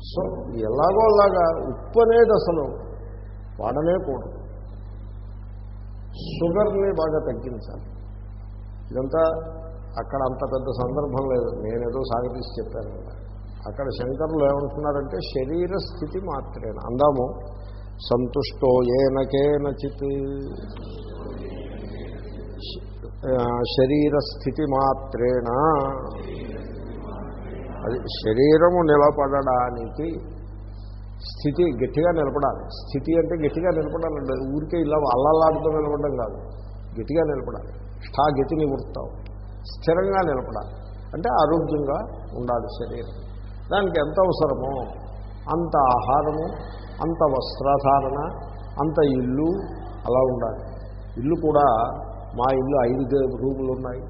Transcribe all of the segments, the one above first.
So ఎలాగో అలాగా ఉప్పు అనేది అసలు వాడనే కూడదు షుగర్ని బాగా తగ్గించాలి. ఇదంతా అక్కడ అంత పెద్ద సందర్భం లేదు. నేనేదో సాగతీసి చెప్పాను. కదా అక్కడ శంకరులు ఏమంటున్నారంటే శరీర స్థితి మాత్రేన? అందాము. సంతుష్టో ఏనకేనచిత్ శరీర స్థితి మాత్రేణ అది శరీరము నిలబడడానికి స్థితి గట్టిగా నిలబడాలి. స్థితి అంటే గట్టిగా నిలబడాలండి. ఊరికే ఇలా అల్లల్లాడుతూ నిలబడడం కాదు. గట్టిగా నిలబడాలి. గతిని నివృత్తం. స్థిరంగా నిలబడాలి. అంటే ఆరోగ్యంగా ఉండాలి శరీరం. దానికి ఎంత అవసరమో అంత ఆహారము అంత వస్త్రధారణ అంత ఇల్లు అలా ఉండాలి. ఇల్లు కూడా మా ఇల్లు ఐదు రూములు ఉన్నాయి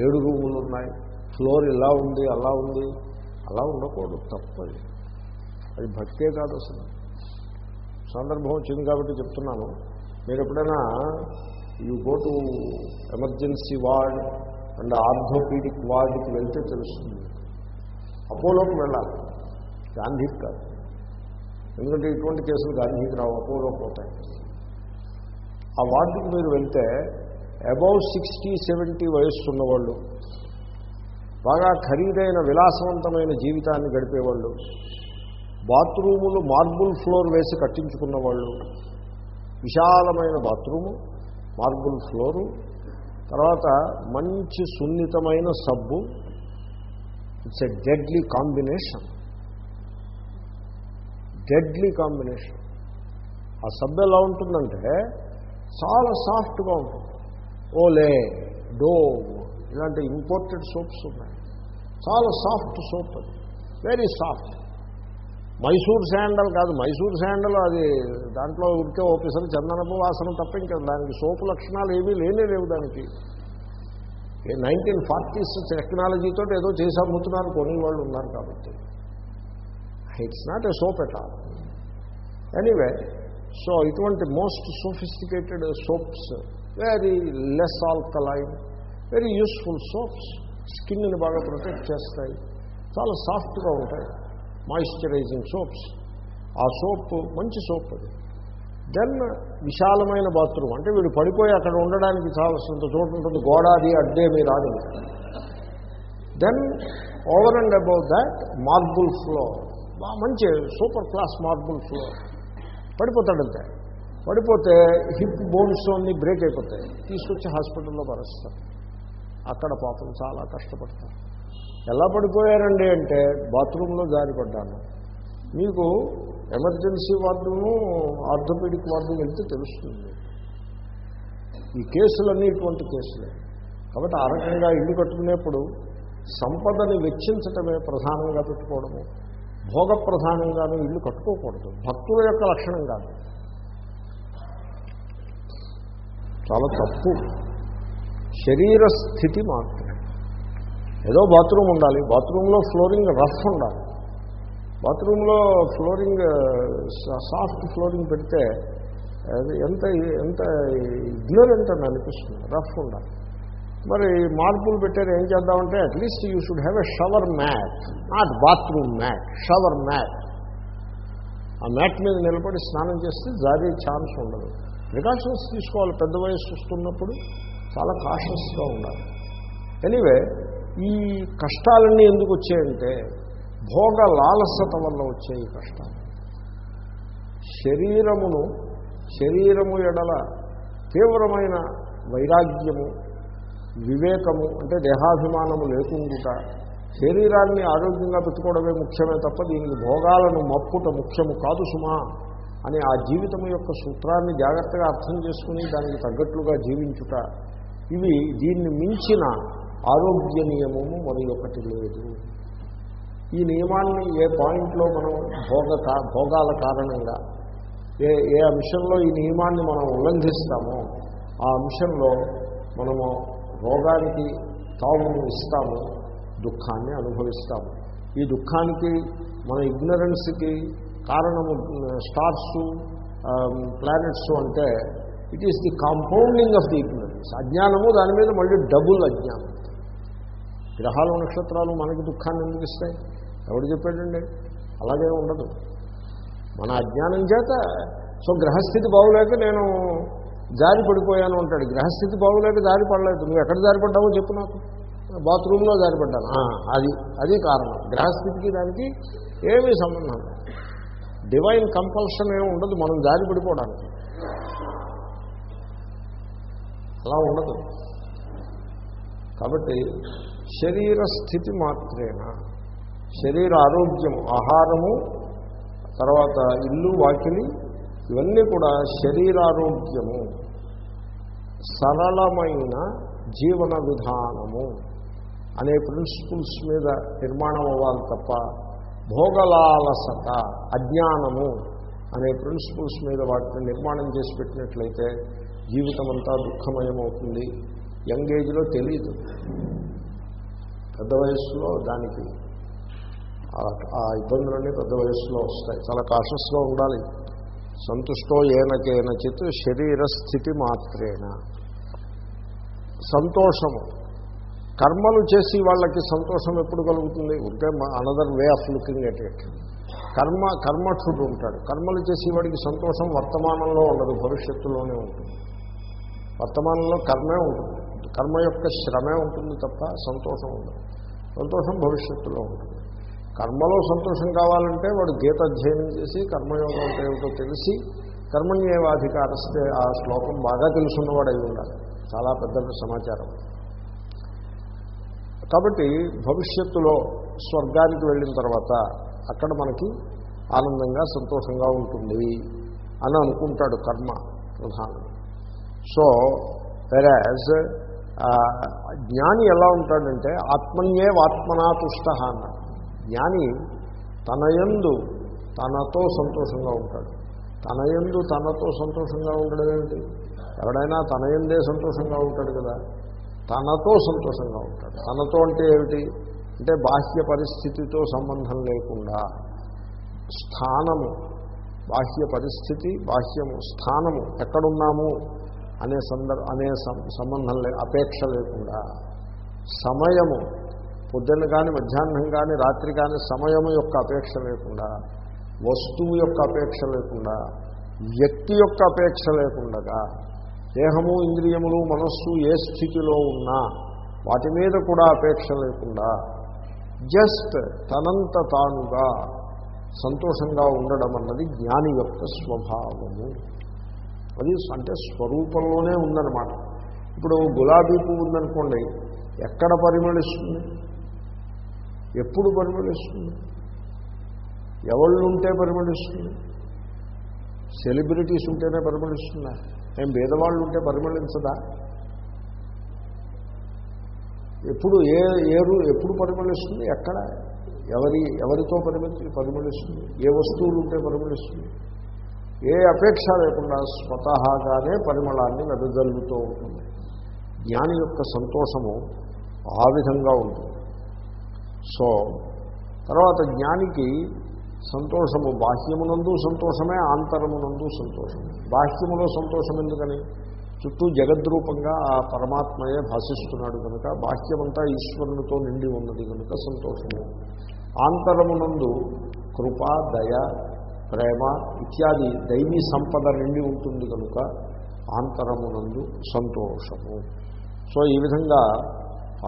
ఏడు రూములు ఉన్నాయి ఫ్లోర్ ఇలా ఉంది అలా ఉంది. అలా ఉండకూడదు తప్పది. అది భక్తే కాదు అసలు సందర్భం వచ్చింది కాబట్టి చెప్తున్నాను. మీరు ఎప్పుడైనా you go to emergency ward and orthopaedic వార్డ్కి వెళ్తే తెలుస్తుంది. అపోలోకి వెళ్ళాలి. గాంధీకి కాదు. ఎందుకంటే ఇటువంటి కేసులు గాంధీకి రావు అపోలో పోతాయి. ఆ వార్డుకి మీరు వెళ్తే అబౌవ్ సిక్స్టీ సెవెంటీ వయస్సు ఉన్నవాళ్ళు బాగా ఖరీదైన విలాసవంతమైన జీవితాన్ని గడిపేవాళ్ళు. బాత్రూములు మార్బుల్ ఫ్లోర్ వేసి కట్టించుకున్న వాళ్ళు విశాలమైన బాత్రూము మార్బుల్ ఫ్లోరు. తర్వాత మంచి సున్నితమైన సబ్బు. It's a deadly combination. Deadly combination. ఆ సబ్బు ఎలా ఉంటుందంటే చాలా సాఫ్ట్గా ఉంటుంది. ఓలే డో ఇలాంటి ఇంపోర్టెడ్ సోప్స్ ఉన్నాయి. చాలా సాఫ్ట్ సోప్ అది. వెరీ సాఫ్ట్ మైసూర్ శాండల్ కాదు మైసూర్ శాండల్ అది దాంట్లో ఉడికే ఓపెసర్ చందనపు వాసన తప్ప ఇంకా దానికి సోపు లక్షణాలు ఏమీ లేనే లేవు దానికి. నైన్టీన్ ఫార్టీస్ టెక్నాలజీతో ఏదో చేసి అమ్ముతున్నారు కొని వాళ్ళు ఉన్నారు కాబట్టి. It's not a soap at all anyway so ఇటువంటి most sophisticated soaps very less alkaline very useful soaps స్కిన్ని బాగా ప్రొటెక్ట్ చేస్తాయి. చాలా సాఫ్ట్గా ఉంటాయి. మాయిశ్చరైజింగ్ సోప్స్ ఆ సోప్ మంచి సోప్ అది. దెన్ విశాలమైన బాత్రూమ్ అంటే వీడు పడిపోయి అక్కడ ఉండడానికి చాలా సొంత చోటు ఉంటుంది. గోడ అది అడ్డే మీ రాదు. Then over and above that marble floor మంచి సూపర్ క్లాస్ మార్బుల్ ఫ్లోర్ పడిపోతాడంతే పడిపోతే హిప్ బోన్స్ అన్నీ బ్రేక్ అయిపోతాయి. తీసుకొచ్చి హాస్పిటల్లో పరుస్తారు. అక్కడ పాపం చాలా కష్టపడతారు. ఎలా పడిపోయారండి అంటే బాత్రూంలో జారిపడ్డాను మీకు ఎమర్జెన్సీ వార్డును ఆర్థోపెడిక్ వార్డు వెళ్తే తెలుస్తుంది. ఈ కేసులన్నీ ఇటువంటి కేసులే. కాబట్టి ఆ రకంగా ఇల్లు కట్టుకునేప్పుడు సంపదని వెచ్చించటమే ప్రధానంగా పెట్టుకోవడము. భోగ ప్రధానంగాను ఇల్లు కట్టుకోకూడదు. భక్తుల యొక్క లక్షణం కాదు. చాలా తప్పు. శరీర స్థితి మాత్రమే. ఏదో బాత్రూమ్ ఉండాలి. బాత్రూంలో ఫ్లోరింగ్ రఫ్ ఉండాలి. బాత్రూంలో ఫ్లోరింగ్ సాఫ్ట్ ఫ్లోరింగ్ పెడితే అది ఎంత ఎంత ఇగ్నరెంట్ అని అనిపిస్తుంది. రఫ్ ఉండాలి. మరి మార్పులు పెట్టారు ఏం చేద్దామంటే at least you should have a shower mat not bathroom mat shower mat ఆ మ్యాట్ మీద నిలబడి స్నానం చేస్తే జారీ ఛాన్స్ ఉండదు. ప్రికాషన్స్ తీసుకోవాలి. పెద్ద వయసు వస్తున్నప్పుడు చాలా కాషస్గా ఉండాలి. ఎనివే ఈ కష్టాలన్నీ ఎందుకు వచ్చాయంటే భోగ లాలసత వల్ల వచ్చే ఈ కష్టాలు. శరీరమును శరీరము ఎడల తీవ్రమైన వైరాగ్యము వివేకము అంటే దేహాభిమానము లేకుండుట శరీరాన్ని ఆరోగ్యంగా పెట్టుకోవడమే ముఖ్యమే తప్ప దీనికి భోగాలను మప్పుట ముఖ్యము కాదు సుమా అని ఆ జీవితం యొక్క సూత్రాన్ని జాగ్రత్తగా అర్థం చేసుకుని దానికి తగ్గట్లుగా జీవించుట ఇవి దీన్ని మించిన ఆరోగ్య నియమము మరి ఒకటి లేదు. ఈ నియమాన్ని ఏ పాయింట్లో మనం భోగ భోగాల కారణంగా ఏ ఏ అంశంలో ఈ నియమాన్ని మనం ఉల్లంఘిస్తామో ఆ అంశంలో మనము రోగానికి తావును ఇస్తాము దుఃఖాన్ని అనుభవిస్తాము. ఈ దుఃఖానికి మన ఇగ్నరెన్స్కి కారణము స్టార్స్ ప్లానెట్స్ అంటే it is the compounding of the ignorance. అజ్ఞానము దాని మీద మళ్ళీ డబుల్ అజ్ఞానం. గ్రహాలు నక్షత్రాలు మనకి దుఃఖాన్ని ఎందుకు ఇస్తాయి ఎవడు చెప్పాడండి? అలాగే ఉండదు. మన అజ్ఞానం చేత సో గ్రహస్థితి బాగులేక నేను జారి పడిపోయాను అంటాడు. గ్రహస్థితి బాగులేక జారి పడలేదు. నువ్వు ఎక్కడ జారి పడ్డావో చెప్పు నాకు. బాత్రూంలో జారి పడ్డాను. అది అది కారణం. గ్రహస్థితికి దానికి ఏమీ సంబంధం డివైన్ కంపల్షన్ ఏమి ఉండదు మనం జారి పడిపోవడానికి. అలా ఉండదు. కాబట్టి శరీర స్థితి మాత్రేనా? శరీర ఆరోగ్యం ఆహారము తర్వాత ఇల్లు వాకిలి ఇవన్నీ కూడా శరీరారోగ్యము. సరళమైన జీవన విధానము అనే ప్రిన్సిపుల్స్ మీద నిర్మాణం అవ్వాలి తప్ప భోగలాలసత అజ్ఞానము అనే ప్రిన్సిపుల్స్ మీద వాటిని నిర్మాణం చేసి పెట్టినట్లయితే జీవితం అంతా దుఃఖమయమవుతుంది. యంగ్ ఏజ్లో తెలియదు పెద్ద వయస్సులో దానికి ఆ- ఇబ్బందులన్నీ పెద్ద వయస్సులో వస్తాయి. చాలా కాషస్లో ఉండాలి. సంతుష్టో ఏనకేనచిత్ శరీర స్థితి మాత్రేన సంతోషము. కర్మలు చేసి వాళ్ళకి సంతోషం ఎప్పుడు కలుగుతుంది? ఉంటే another way of looking at it కర్మ కర్మఠుడు ఉంటాడు. కర్మలు చేసి వాడికి సంతోషం వర్తమానంలో ఉండదు భవిష్యత్తులోనే ఉంటుంది. వర్తమానంలో కర్మే ఉంటుంది. కర్మ యొక్క శ్రమే ఉంటుంది తప్ప సంతోషం ఉండదు. సంతోషం భవిష్యత్తులో ఉంటుంది. కర్మలో సంతోషం కావాలంటే వాడు గీత అధ్యయనం చేసి కర్మయోగం అంటే ఏమిటో తెలిసి కర్మణ్యేవాధికారస్తే ఆ శ్లోకం బాగా తెలుసున్నవాడు అయి ఉండాలి. చాలా పెద్ద సమాచారం. కాబట్టి భవిష్యత్తులో స్వర్గానికి వెళ్ళిన తర్వాత అక్కడ మనకి ఆనందంగా సంతోషంగా ఉంటుంది అని అనుకుంటాడు కర్మ ప్రధానం. సో వెరాజ్ జ్ఞాని ఎలా ఉంటాడంటే ఆత్మన్యే ఆత్మనా తుష్ట అన్నాడు జ్ఞాని తనయందు తనతో సంతోషంగా ఉంటాడు. తనయందు తనతో సంతోషంగా ఉండడం ఏంటి? ఎవడైనా తనయందే సంతోషంగా ఉంటాడు కదా. తనతో సంతోషంగా ఉంటాడు. తనతో అంటే ఏమిటి? అంటే బాహ్య పరిస్థితితో సంబంధం లేకుండా స్థానము. బాహ్య పరిస్థితి బాహ్యము స్థానము ఎక్కడున్నాము? అనే సందర్భ అనే సం- సంబంధం లే అపేక్ష లేకుండా సమయము పొద్దున్న కానీ మధ్యాహ్నం కానీ రాత్రి కానీ సమయము యొక్క అపేక్ష లేకుండా వస్తువు యొక్క అపేక్ష లేకుండా వ్యక్తి యొక్క అపేక్ష లేకుండా దేహము ఇంద్రియములు మనస్సు ఏ స్థితిలో ఉన్నా వాటి మీద కూడా అపేక్ష లేకుండా జస్ట్ తనంత తానుగా సంతోషంగా ఉండడం అన్నది జ్ఞాని యొక్క స్వభావము. అది అంటే స్వరూపంలోనే ఉందన్నమాట. ఇప్పుడు గులాబీ పువ్వు ఉందనుకోండి ఎక్కడ పరిమళిస్తుంది? ఎప్పుడు పరిమళిస్తుంది? ఎవళ్ళు ఉంటే పరిమళిస్తుంది? సెలబ్రిటీస్ ఉంటేనే పరిమళిస్తుందా? ఏం భేదవాళ్ళు ఉంటే పరిమళించదా? ఎప్పుడు ఏ ఏరు ఎప్పుడు పరిమళిస్తుంది? ఎక్కడ? ఎవరి ఎవరితో పరిమితి పరిమళిస్తుంది? ఏ వస్తువులు ఉంటే పరిమళిస్తుంది? ఏ అపేక్ష లేకుండా స్వతహాగానే పరిమళాన్ని వెదజల్లుతూ ఉంటుంది. జ్ఞాని యొక్క సంతోషము ఆ విధంగా ఉంటుంది. సో తర్వాత జ్ఞానికి సంతోషము బాహ్యమునందు సంతోషమే ఆంతరమునందు సంతోషమే. బాహ్యములో సంతోషం ఎందుకని? చుట్టూ జగద్రూపంగా ఆ పరమాత్మయే భాషిస్తున్నాడు కనుక బాహ్యమంతా ఈశ్వరునితో నిండి ఉన్నది కనుక సంతోషము. ఆంతరమునందు కృప దయ ప్రేమ ఇత్యాది దైవీ సంపద నిండి ఉంటుంది కనుక ఆంతరమునందు సంతోషము. సో ఈ విధంగా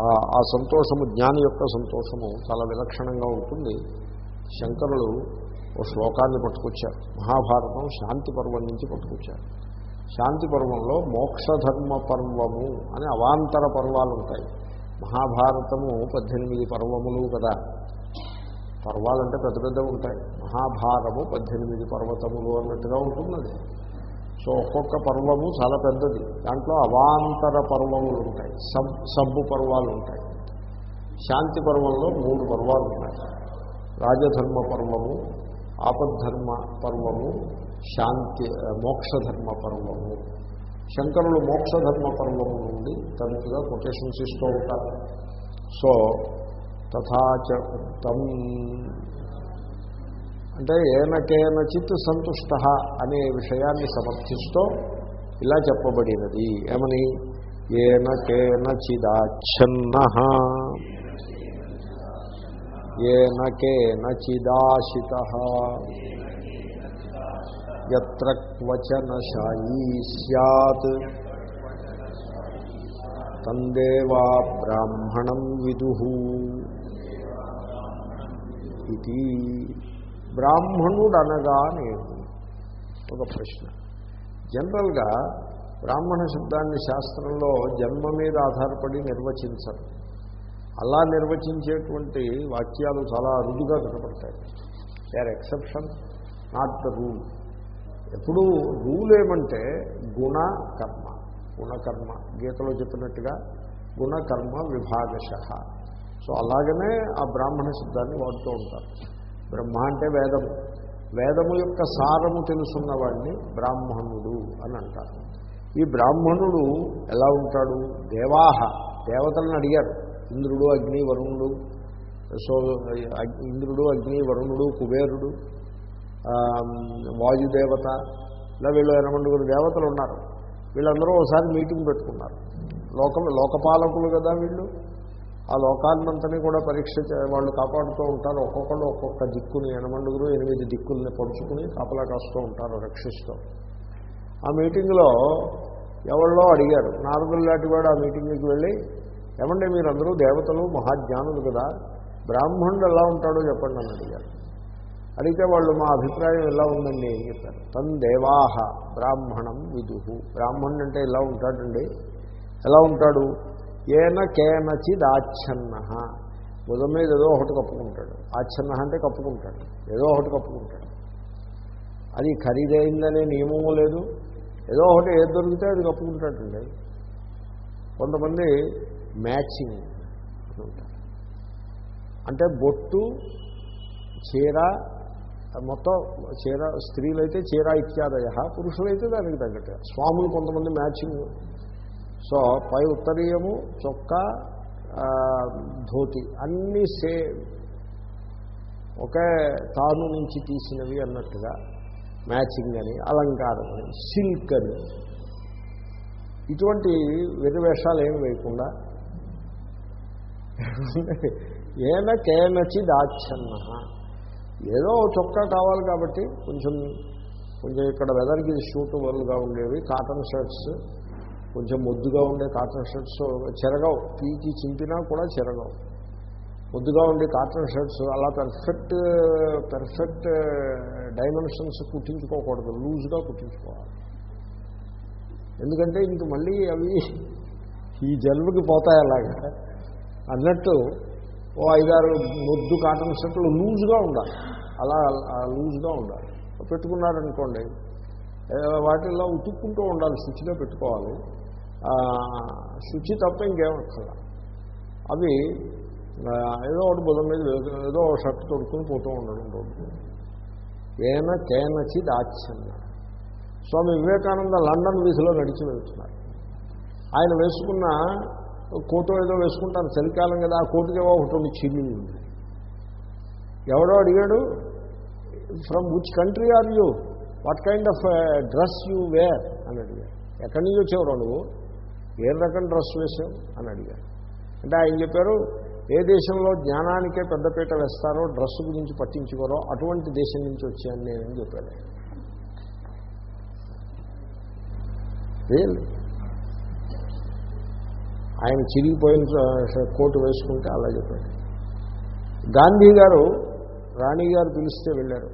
ఆ- సంతోషము జ్ఞాని యొక్క సంతోషము చాలా విలక్షణంగా ఉంటుంది. శంకరులు ఓ శ్లోకాన్ని పట్టుకొచ్చారు. మహాభారతం శాంతి పర్వం నుంచి పట్టుకొచ్చారు. శాంతి పర్వంలో మోక్షధర్మ పర్వము అని అవాంతర పర్వాలు ఉంటాయి మహాభారతము పద్దెనిమిది పర్వములు కదా. పర్వాలంటే పెద్ద పెద్ద ఉంటాయి. మహాభారము పద్దెనిమిది పర్వతములు అన్నట్టుగా ఉంటుంది అది సో ఒక్కొక్క పర్వము చాలా పెద్దది. దాంట్లో అవాంతర పర్వములు ఉంటాయి. సబ్ సబ్బు పర్వాలు ఉంటాయి. శాంతి పర్వంలో మూడు పర్వాలు ఉన్నాయి రాజధర్మ పర్వము ఆపద్ధర్మ పర్వము శాంతి మోక్షధర్మ పర్వము. శంకరులు మోక్షధర్మ పర్వము నుండి తరచుగా కొటేషన్స్ ఇస్తూ ఉంటారు. సో తథాచ ఉత్తం అంటే ఏనకేనచిత్ సంతుష్ట అనే విషయాన్ని సమర్థిస్తూ ఇలా చెప్పబడినది. ఏమని? ఏనకేనచిదాచ్ఛన్న ఏనకేనచిదాశిత ఎత్ర క్వచనశాయీ సత్ తందేవా బ్రాహ్మణం విదు. ఇది బ్రాహ్మణుడు అనగా నేను. ఒక ప్రశ్న. జనరల్గా బ్రాహ్మణ శబ్దాన్ని శాస్త్రంలో జన్మ మీద ఆధారపడి నిర్వచించరు. అలా నిర్వచించేటువంటి వాక్యాలు చాలా అరుదుగా కనపడతాయి. They are exception not the rule ఎప్పుడు రూల్ ఏమంటే గుణ కర్మ. గుణకర్మ గీతలో చెప్పినట్టుగా గుణకర్మ విభాగశ. సో అలాగనే ఆ బ్రాహ్మణ శబ్దాన్ని వాడుతూ ఉంటారు. బ్రహ్మ అంటే వేదము. వేదము యొక్క సారము తెలుసున్నవాడిని బ్రాహ్మణుడు అని అంటారు. ఈ బ్రాహ్మణుడు ఎలా ఉంటాడు? దేవాహ దేవతలను అడిగారు. ఇంద్రుడు అగ్ని వరుణుడు. సో ఇంద్రుడు అగ్ని వరుణుడు కుబేరుడు వాయుదేవత. ఇలా వీళ్ళు ఎనమండుగురు దేవతలు ఉన్నారు. వీళ్ళందరూ ఒకసారి మీటింగ్ పెట్టుకున్నారు. లోక లోకపాలకులు కదా వీళ్ళు. ఆ లోకాన్నంతని కూడా పరీక్ష వాళ్ళు కాపాడుతూ ఉంటారు. ఒక్కొక్కళ్ళు ఒక్కొక్క దిక్కుని ఎనమండుగురు ఎనిమిది దిక్కుల్ని పొడుచుకుని కాపలా కాస్తూ ఉంటారు రక్షిస్తూ. ఆ మీటింగ్లో ఎవళ్ళో అడిగారు. నారదులు లాంటి వాడు ఆ మీటింగ్కి వెళ్ళి ఏమంటే మీరందరూ దేవతలు మహాజ్ఞానులు కదా బ్రాహ్మణుడు ఎలా ఉంటాడో చెప్పండి అని అడిగారు. అడిగితే వాళ్ళు మా అభిప్రాయం ఎలా ఉందండి? అని చెప్పారు. తన్ దేవాహ బ్రాహ్మణం విదుహు. బ్రాహ్మణుడు అంటే ఎలా ఉంటాడండి? ఎలా ఉంటాడు? ఏన కేనచిదాచ్ఛన్న బుధం మీద ఏదో ఒకటి కప్పుకుంటాడు. ఆచ్ఛన్న అంటే కప్పుకుంటాడు. ఏదో ఒకటి కప్పుకుంటాడు. అది ఖరీదైందనే నియమము లేదు. ఏదో ఒకటి ఏది దొరికితే అది కప్పుకుంటాడండి. కొంతమంది మ్యాచింగ్ అంటే బొట్టు చీర మొత్తం చీర స్త్రీలైతే చీర ఇత్యాదయ పురుషులైతే దానికి తగ్గట్టు. స్వాములు కొంతమంది మ్యాచింగ్ సో పై ఉత్తరీయము చొక్కా ధోతి అన్నీ సేమ్ ఒకే తాను నుంచి తీసినవి అన్నట్టుగా మ్యాచింగ్ అని అలంకారం అని సిల్క్ అని. ఇటువంటి వెరివేషాలు ఏమి వేయకుండా ఏన కేనచి దాచన్న ఏదో చొక్కా కావాలి కాబట్టి కొంచెం కొంచెం ఇక్కడ వెదర్కి షూట్ సూటబుల్గా ఉండేవి కాటన్ షర్ట్స్ కొంచెం మొద్దుగా ఉండే కాటన్ షర్ట్స్ చెరగవు. పీకి చింపినా కూడా చెరగవు. మొద్దుగా ఉండే కాటన్ షర్ట్స్ అలా పెర్ఫెక్ట్ పెర్ఫెక్ట్ డైమెన్షన్స్ కుట్టించుకోకూడదు. లూజ్గా కుట్టించుకోవాలి. ఎందుకంటే ఇంక మళ్ళీ అవి ఈ జన్మకి పోతాయి అలాగా. అన్నట్టు ఓ ఐదారు మొద్దు కాటన్ షర్ట్లు లూజ్గా ఉండాలి. అలా లూజ్గా ఉండాలి. పెట్టుకున్నారనుకోండి వాటిల్లో ఉతుక్కుంటూ ఉండాలి శుచిగా పెట్టుకోవాలి. శుచి తప్ప ఇంకేమక్కల అవి ఏదో ఒకటి బుధం మీద ఏదో ఒక షర్ట్ తొడుక్కుని పోతూ ఉండడం రోడ్డు ఏన కేనచి దాచన్న స్వామి వివేకానంద లండన్ వీధిలో నడిచి వెళ్తున్నారు. ఆయన వేసుకున్న కోటు ఏదో వేసుకుంటారు చలికాలం కదా ఆ కోటుకేవో ఒకటి ఉంది చిల్లి ఉంది ఎవడో అడిగాడు from which country are you what kind of dress you wear అని అడిగాడు. ఎక్కడి నుంచి వచ్చేవారు నువ్వు? ఏ రకం డ్రెస్ వేశావు? అని అడిగారు అంటే ఆయన చెప్పారు ఏ దేశంలో జ్ఞానానికే పెద్దపీట వేస్తారో డ్రెస్ గురించి పట్టించుకోరో అటువంటి దేశం నుంచి వచ్చాను నేనని చెప్పాడు ఆయన. చిరిగిపోయిన కోటు వేసుకుంటే అలా చెప్పాడు. గాంధీ గారు రాణి గారు పిలిస్తే వెళ్ళారు.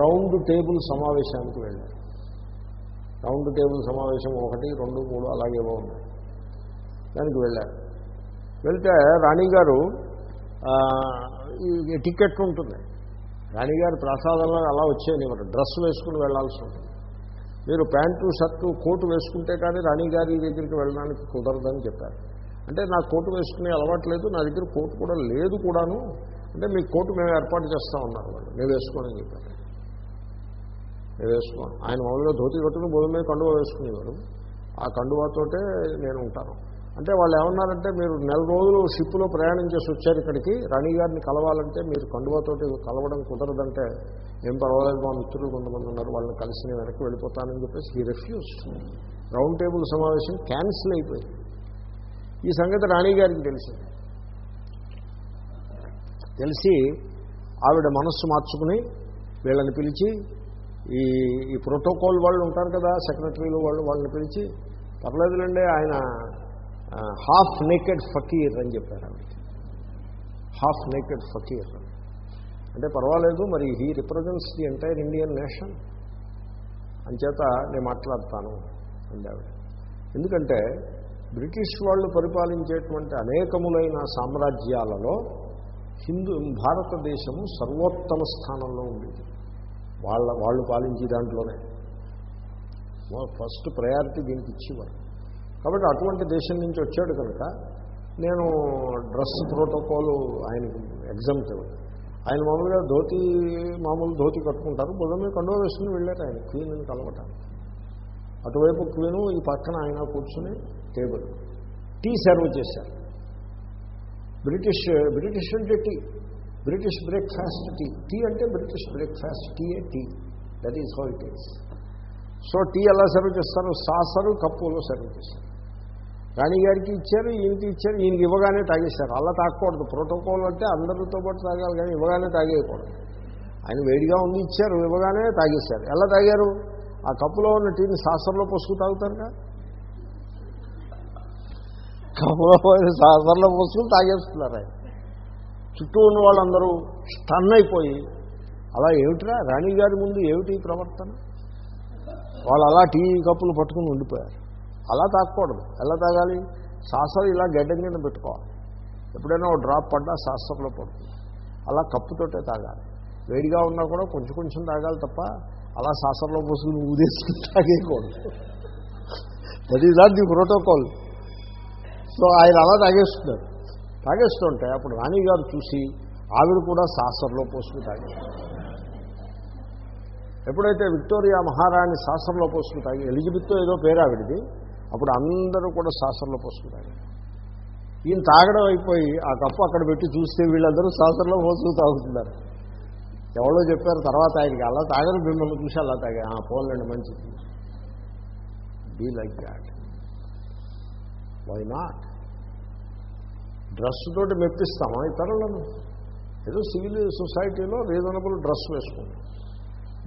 రౌండ్ టేబుల్ సమావేశానికి వెళ్ళారు. రౌండ్ టేబుల్ సమావేశం ఒకటి రెండు మూడు అలాగేవో ఉన్నాయి. దానికి వెళ్ళారు వెళ్తే రాణిగారు టికెట్ ఉంటుంది. రాణిగారు ప్రసాదంలో అలా వచ్చాయని మరి డ్రెస్ వేసుకుని వెళ్ళాల్సి ఉంటుంది. మీరు ప్యాంటు షర్టు కోటు వేసుకుంటే కానీ రాణిగారి దగ్గరికి వెళ్ళడానికి కుదరదని చెప్పారు. అంటే నాకు కోటు వేసుకునే అలవాటు లేదు నా దగ్గర కోటు కూడా లేదు కూడాను. అంటే మీ కోటు మేము ఏర్పాటు చేస్తా ఉన్నారు వాళ్ళు. మేము వేసుకోమని చెప్పారు. నేను వేసుకోను. ఆయన మామూలుగా ధోతి కట్టుకుని బోధ మీద కండువా వేసుకునేవారు. ఆ కండువాతోటే నేను ఉంటాను. అంటే వాళ్ళు ఏమన్నారంటే మీరు నెల రోజులు షిప్లో ప్రయాణం చేసి వచ్చారు ఇక్కడికి రాణి గారిని కలవాలంటే మీరు కండువాతోటి కలవడం కుదరదంటే ఏం పర్వాలేదు మా మిత్రులు కొంతమంది ఉన్నారు వాళ్ళని కలిసి నేను వెనక్కి వెళ్ళిపోతానని చెప్పేసి ఈ రిఫ్యూజ్ రౌండ్ టేబుల్ సమావేశం క్యాన్సిల్ అయిపోయింది. ఈ సంగతి రాణి గారికి తెలిసింది తెలిసి ఆవిడ మనస్సు మార్చుకుని వీళ్ళని పిలిచి ఈ ఈ ప్రోటోకాల్ వాళ్ళు ఉంటారు కదా సెక్రటరీలు వాళ్ళు వాళ్ళని పిలిచి పర్లేదులండి ఆయన హాఫ్ నేకెడ్ ఫకీర్ అని చెప్పారు ఆవిడకి హాఫ్ నేకెడ్ ఫకీర్ అంటే పర్వాలేదు మరి he represents the entire Indian nation అంచేత నేను మాట్లాడతాను అంది ఆవిడ. ఎందుకంటే బ్రిటిష్ వాళ్ళు పరిపాలించేటువంటి అనేకములైన సామ్రాజ్యాలలో హిందూ భారతదేశము సర్వోత్తమ స్థానంలో ఉండేది. వాళ్ళ వాళ్ళు పాలించే దాంట్లోనే. ఫస్ట్ ప్రయారిటీ దీనికి ఇచ్చేవారు. కాబట్టి అటువంటి దేశం నుంచి వచ్చాడు కనుక నేను డ్రెస్ ప్రోటోకాల్ ఆయనకి ఎగ్జామ్స్ ఆయన మామూలుగా ధోతి మామూలు ధోతి కట్టుకుంటారు. బుధం మీద కండువ వేసుకుని వెళ్ళారు ఆయన క్వీన్ని కలవటానికి అటువైపు క్వీను ఈ పక్కన ఆయన కూర్చుని టేబుల్. టీ సర్వ్ చేశారు. బ్రిటిష్ బ్రిటిష్ అంటే tea. British breakfast tea. Tea అంటే British breakfast tea A tea. That is how it is so tea ఎలా సర్వ్ చేస్తారు సాసరు కప్పులో సర్వ్ చేస్తారు. రాణి గారికి ఇచ్చారు ఈయనకి ఇచ్చారు ఈయనకి ఇవ్వగానే తాగేశారు. అలా తాగకూడదు. ప్రోటోకాల్ అంటే అందరితో పాటు తాగాలి కానీ ఇవ్వగానే తాగేయకూడదు. ఆయన వేడిగా ఉంది ఇచ్చారు ఇవ్వగానే తాగేశారు. ఎలా తాగారు? ఆ కప్పులో ఉన్న టీని శాస్త్రంలో పోసుకు తాగుతారుగా? కప్పులో శాస్త్రంలో పోసుకుని తాగేస్తున్నారు ఆయన. చుట్టూ ఉన్న వాళ్ళందరూ స్టన్ అయిపోయి అలా ఏమిట్రా? రాణి గారి ముందు ఏమిటి ప్రవర్తన? వాళ్ళు అలా టీ కప్పులు పట్టుకుని ఉండిపోయారు. అలా తాగకూడదు ఎలా తాగాలి? సాసలు ఇలా గడ్డం కింద పెట్టుకోవాలి. ఎప్పుడైనా ఒక డ్రాప్ పడ్డా శాస్త్రంలో పడుతుంది. అలా కప్పుతోటే తాగాలి. వేడిగా ఉన్నా కూడా కొంచెం కొంచెం తాగాలి తప్ప అలా శాస్త్రంలో పోసుకుని ఊదేసుకుని తాగేయకూడదు. That is not the protocol so ఆయన అలా తాగేస్తున్నారు. తాగేస్తుంటే అప్పుడు రాణి గారు చూసి ఆవిడ కూడా శాస్త్రంలో పోసుకుని తాగేస్తారు ఎప్పుడైతే విక్టోరియా మహారాణి శాస్త్రంలో పోసుకుని తాగి ఎలిజబెత్ ఏదో పేరు ఆవిడది. అప్పుడు అందరూ కూడా సాసర్లో పోసుకుంటారు. ఈయన తాగడం అయిపోయి ఆ కప్పు అక్కడ పెట్టి చూస్తే వీళ్ళందరూ సాసర్లో పోసుకు తాగుతున్నారు. ఎవరో చెప్పారు తర్వాత ఆయనకి అలా తాగరు మిమ్మల్ని చూసి అలా తాగా. పోన్లండి మంచిది. Be like that why not dress తోటి మెప్పిస్తామా ఇతరులను ఏదో సివిల్ సొసైటీలో రీజనబుల్ డ్రెస్ వేసుకుంటాం.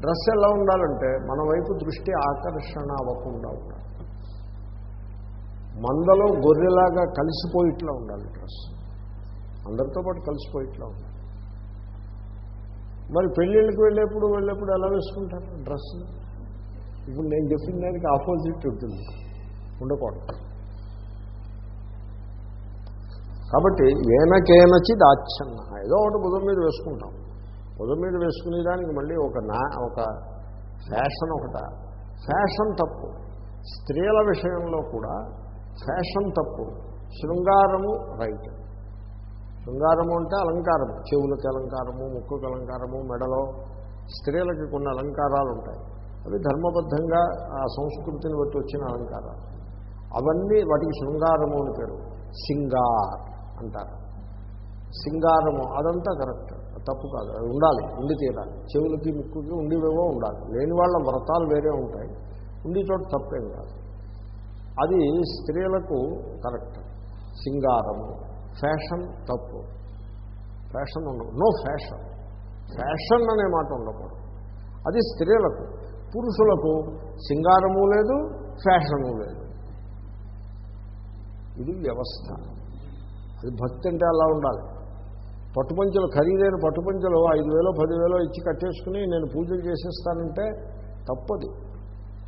డ్రెస్ ఎలా ఉండాలంటే మన వైపు దృష్టి ఆకర్షణ అవ్వకుండా ఉండాలి. మందలో గొర్రెలాగా కలిసిపోయిట్లా ఉండాలి డ్రెస్. అందరితో పాటు కలిసిపోయిట్లా ఉండాలి. మరి పెళ్ళిళ్ళకి వెళ్ళేప్పుడు వెళ్ళేప్పుడు ఎలా వేసుకుంటారు డ్రెస్? ఇప్పుడు నేను చెప్పిన దానికి ఆపోజిట్ ఉంటుంది. ఉండకూడదు. కాబట్టి ఏనకేనచి దాచ్చన్న ఏదో ఒకటి బుధం మీద వేసుకుంటాం. బుధం మీద వేసుకునే దానికి మళ్ళీ ఒక నా ఒక ఫ్యాషన్ ఒకట. ఫ్యాషన్ తప్పు. స్త్రీల విషయంలో కూడా ఫ్యాషన్ తప్పు. శృంగారము రైట్ శృంగారము అంటే అలంకారము చెవులకి అలంకారము ముక్కుకి అలంకారము మెడలో స్త్రీలకి కొన్ని అలంకారాలు ఉంటాయి. అవి ధర్మబద్ధంగా ఆ సంస్కృతిని బట్టి వచ్చిన అలంకారాలు. అవన్నీ వాటికి శృంగారము అని పేరు. సింగార్ అంటారు. సింగారము అదంతా కరెక్ట్ తప్పు కాదు. అది ఉండాలి ఉండి తీరాలి. చెవులకి ముక్కుకి ఉండివేవో ఉండాలి. లేని వాళ్ళ వ్రతాలు వేరే ఉంటాయి. ఉండి చోట తప్పేం కాదు. అది స్త్రీలకు కరెక్ట్. సింగారము ఫ్యాషన్ తప్పు. ఫ్యాషన్ ఉండదు నో ఫ్యాషన్. ఫ్యాషన్ అనే మాట ఉండకూడదు. అది స్త్రీలకు. పురుషులకు సింగారము లేదు ఫ్యాషను లేదు. ఇది వ్యవస్థ. అది భక్తి అంటే అలా ఉండాలి. పట్టుపంచలు ఖరీదైన పట్టుపంచలు ఐదు వేలో పదివేలో ఇచ్చి కట్టేసుకుని నేను పూజలు చేసేస్తానంటే తప్పది.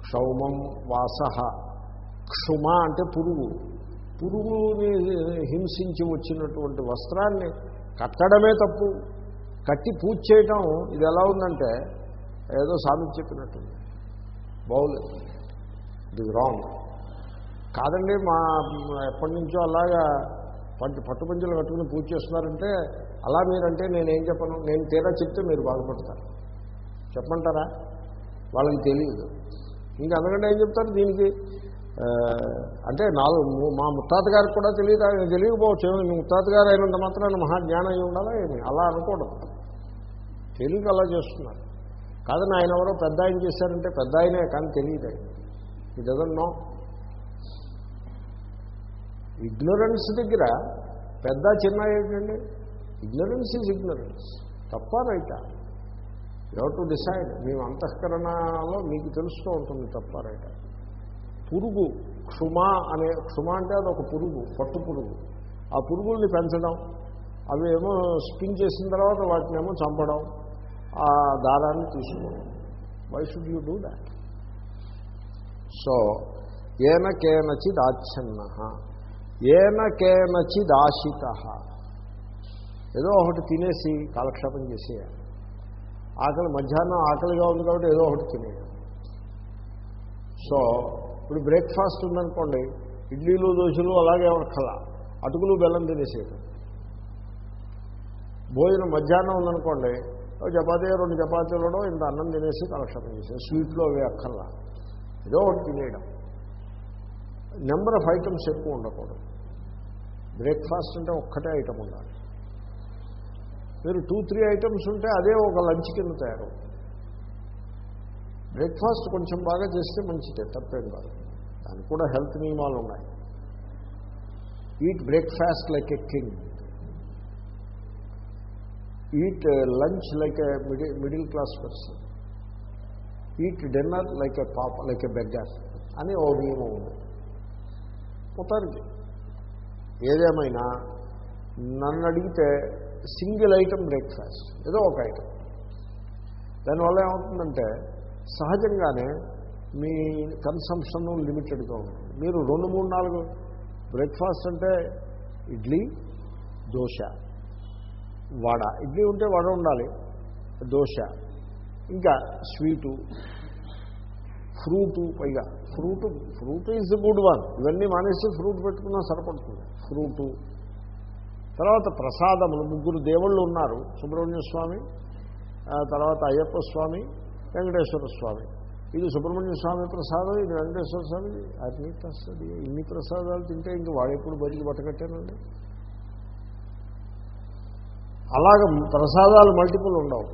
క్షౌమం వాస. క్షుమ అంటే పురుగు. పురుగుని హింసించి వచ్చినటువంటి వస్త్రాన్ని కట్టడమే తప్పు. కట్టి పూజ చేయటం ఇది ఎలా ఉందంటే ఏదో సామి చెప్పినట్టుంది బాగులేదు ఇది రాంగ్ కాదండి మా ఎప్పటి నుంచో అలాగా పట్టు పట్టుపంచలు కట్టుకుని పూజ చేస్తున్నారంటే అలా మీరంటే నేనేం చెప్పను. నేను తీరా చెప్తే మీరు బాధపడతారు. చెప్పమంటారా? వాళ్ళకి తెలియదు. ఇంకా అందుకంటే ఏం చెప్తారు? దీనికి అంటే నాలుగు మా ముత్తాత గారికి కూడా తెలియదు తెలియకపోవచ్చు మీ ముత్తాత గారు అయినంత మాత్రాన్ని మహాజ్ఞానం అయి ఉండాలా ఏమి? అలా అనకూడదు తెలియక అలా చేస్తున్నారు. కాదని ఆయన ఎవరో పెద్ద ఆయన చేశారంటే పెద్ద ఆయనే కానీ తెలియదు ఈ డజన్ నో ఇగ్నోరెన్స్ దగ్గర పెద్ద చిన్న ఏంటండి? ఇగ్నరెన్స్ ఈజ్ ఇగ్నరెన్స్ తప్ప రైటా? యూ టు డిసైడ్ మీ అంతఃకరణలో మీకు తెలుస్తూ ఉంటుంది తప్ప రైటా? పురుగు క్షుమ అనే క్షుమ అంటే అది ఒక పురుగు పట్టు పురుగు. ఆ పురుగుల్ని పెంచడం అవి ఏమో స్పిన్ చేసిన తర్వాత వాటిని ఏమో చంపడం ఆ దారాన్ని తీసుకోవడం. Why should you do that so ఏన కేనచిద్ ఆచ్ఛన్న. ఏన కేనచిద్ ఏదో ఒకటి తినేసి కాలక్షేపం చేసేయాలి. ఆకలి మధ్యాహ్నం ఆకలిగా ఉంది కాబట్టి ఏదో ఒకటి తినేయాలి. సో ఇప్పుడు బ్రేక్ఫాస్ట్ ఉందనుకోండి ఇడ్లీలు దోశలు అలాగే అక్కల అటుకులు బెల్లం తినేసేయడం భోజనం మధ్యాహ్నం ఉందనుకోండి చపాతీ రెండు చపాతీలలో ఇంత అన్నం తినేసి కాలక్షేపం చేసేది. స్వీట్లో అవి అక్కర్లా. ఏదో ఒకటి తినేయడం. నెంబర్ ఆఫ్ ఐటమ్స్ ఎక్కువ ఉండకూడదు. బ్రేక్ఫాస్ట్ అంటే ఒక్కటే ఐటమ్ ఉండాలి. మీరు టూ త్రీ ఐటమ్స్ ఉంటే అదే ఒక లంచ్ కింద తయారు బ్రేక్ఫాస్ట్ కొంచెం బాగా చేస్తే మంచిదే తప్పేం కాదు. దానికి కూడా హెల్త్ నియమాలు ఉన్నాయి. Eat breakfast like a king eat lunch like a middle middle class person eat dinner like a pauper like a beggar అని ఓ నియమం ఉంది. మొత్తానికి ఏదేమైనా నన్ను అడిగితే సింగిల్ ఐటమ్ బ్రేక్ఫాస్ట్ ఏదో ఒక ఐటమ్ దానివల్ల ఏమవుతుందంటే సహజంగానే మీ కన్సంప్షన్ లిమిటెడ్గా ఉంటుంది మీరు రెండు మూడు నాలుగు బ్రేక్ఫాస్ట్ అంటే ఇడ్లీ దోశ వడ. ఇడ్లీ ఉంటే వడ ఉండాలి దోశ. ఇంకా స్వీటు ఫ్రూటు పైగా fruit fruit is good one. ఇవన్నీ మానేసి ఫ్రూట్ పెట్టుకున్నా సరిపడుతుంది. ఫ్రూటు. తర్వాత ప్రసాదములు. ముగ్గురు దేవుళ్ళు ఉన్నారు. సుబ్రహ్మణ్య స్వామి తర్వాత అయ్యప్ప స్వామి వెంకటేశ్వర స్వామి. ఇది సుబ్రహ్మణ్య స్వామి ప్రసాదం ఇది వెంకటేశ్వర స్వామి. అన్ని ప్రసాదం. ఇన్ని ప్రసాదాలు తింటే ఇంక వాడెప్పుడు బతికి బట్టకట్టానండి అలాగ ప్రసాదాలు మల్టిపుల్ ఉండవు.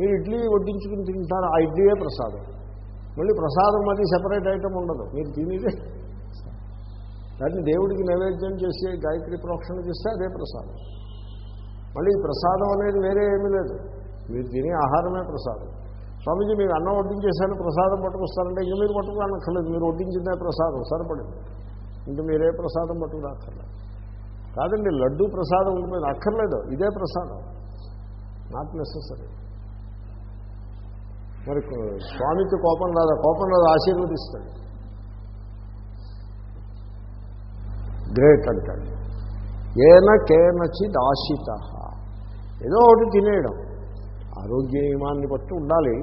మీరు ఇడ్లీ వడ్డించుకుని తింటారు? ఆ ఇడ్లీయే ప్రసాదం. మళ్ళీ ప్రసాదం అది సెపరేట్ ఐటమ్ ఉండదు. మీరు తినేదే. దాన్ని దేవుడికి నైవేద్యం చేసి గాయత్రి ప్రోక్షణ చేస్తే అదే ప్రసాదం. మళ్ళీ ప్రసాదం అనేది వేరే ఏమీ లేదు. మీరు తినే ఆహారమే ప్రసాదం. స్వామీజీ మీరు అన్నం వడ్డించేసాను ప్రసాదం పట్టుకొస్తారంటే ఇంక మీరు పట్టుకోనక్కర్లేదు మీరు వడ్డించిందే ప్రసాదం సరిపడింది. ఇంకా మీరే ప్రసాదం పట్టుకురాక్కర్లేదు. కాదండి లడ్డు ప్రసాదం ఉంటుంది అక్కర్లేదు. ఇదే ప్రసాదం. నాట్ నెససరీ మరి స్వామికి కోపం రాదా? కోపం రాదా? ఆశీర్వదిస్తాడు. గ్రేట్ అంటాడు. ఏన కేనచి దాశిత ఏదో ఒకటి తినేయడం. ఆరోగ్య నియమాన్ని బట్టి ఉండాలి.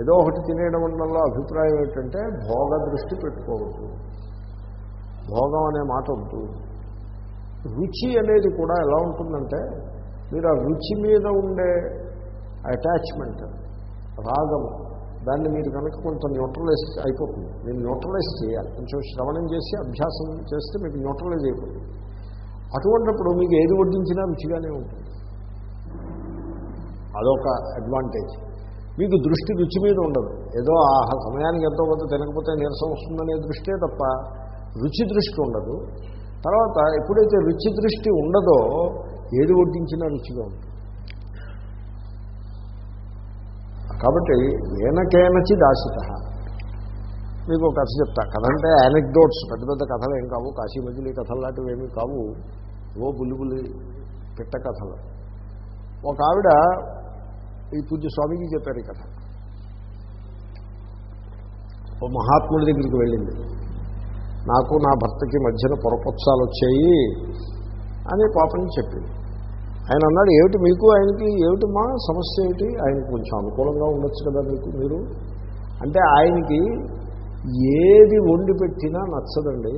ఏదో ఒకటి తినేయడం వల్ల అభిప్రాయం ఏంటంటే భోగ దృష్టి పెట్టుకోవద్దు. భోగం అనే మాట వద్దు. రుచి అనేది కూడా ఎలా ఉంటుందంటే మీరు ఆ రుచి మీద ఉండే అటాచ్మెంట్ రాగము దాన్ని మీరు కనుక కొంచెం న్యూట్రలైజ్ అయిపోతుంది. మీరు న్యూట్రలైజ్ చేయాలి. కొంచెం శ్రవణం చేసి అభ్యాసం చేస్తే మీకు న్యూట్రలైజ్ అయిపోతుంది. అటువంటిప్పుడు మీకు ఏది వడ్డించినా రుచిగానే ఉంటుంది. అదొక అడ్వాంటేజ్ మీకు దృష్టి రుచి మీద ఉండదు. ఏదో ఆ సమయానికి ఎంతో కొంత తినకపోతే నీరసం వస్తుందనే దృష్టే తప్ప రుచి దృష్టి ఉండదు. తర్వాత ఎప్పుడైతే రుచి దృష్టి ఉండదో ఏది వడ్డించినా రుచిగా ఉంటుంది. కాబట్టి ఏనకేనచి దాసిత. మీకు ఒక కథ చెప్తా. కథ అంటే యానెక్డోట్స్ పెద్ద పెద్ద కథలు ఏం కావు. కాశీ మజిలీ కథలు లాంటివి ఏమీ కావు. ఓ బుల్లి బుల్లి పిట్ట కథలు. ఒక ఆవిడ ఈ పూజ్య స్వామికి చెప్పారు ఈ కథ. ఓ మహాత్ముడి దగ్గరికి వెళ్ళింది. నాకు నా భర్తకి మధ్యన పొరపక్షాలు వచ్చాయి అని పాపని చెప్పింది. ఆయన అన్నాడు ఏమిటి మీకు ఆయనకి ఏమిటి మా సమస్య ఏమిటి? ఆయనకి కొంచెం అనుకూలంగా ఉండొచ్చు కదా మీకు మీరు? అంటే ఆయనకి ఏది వండి పెట్టినా నచ్చదండి.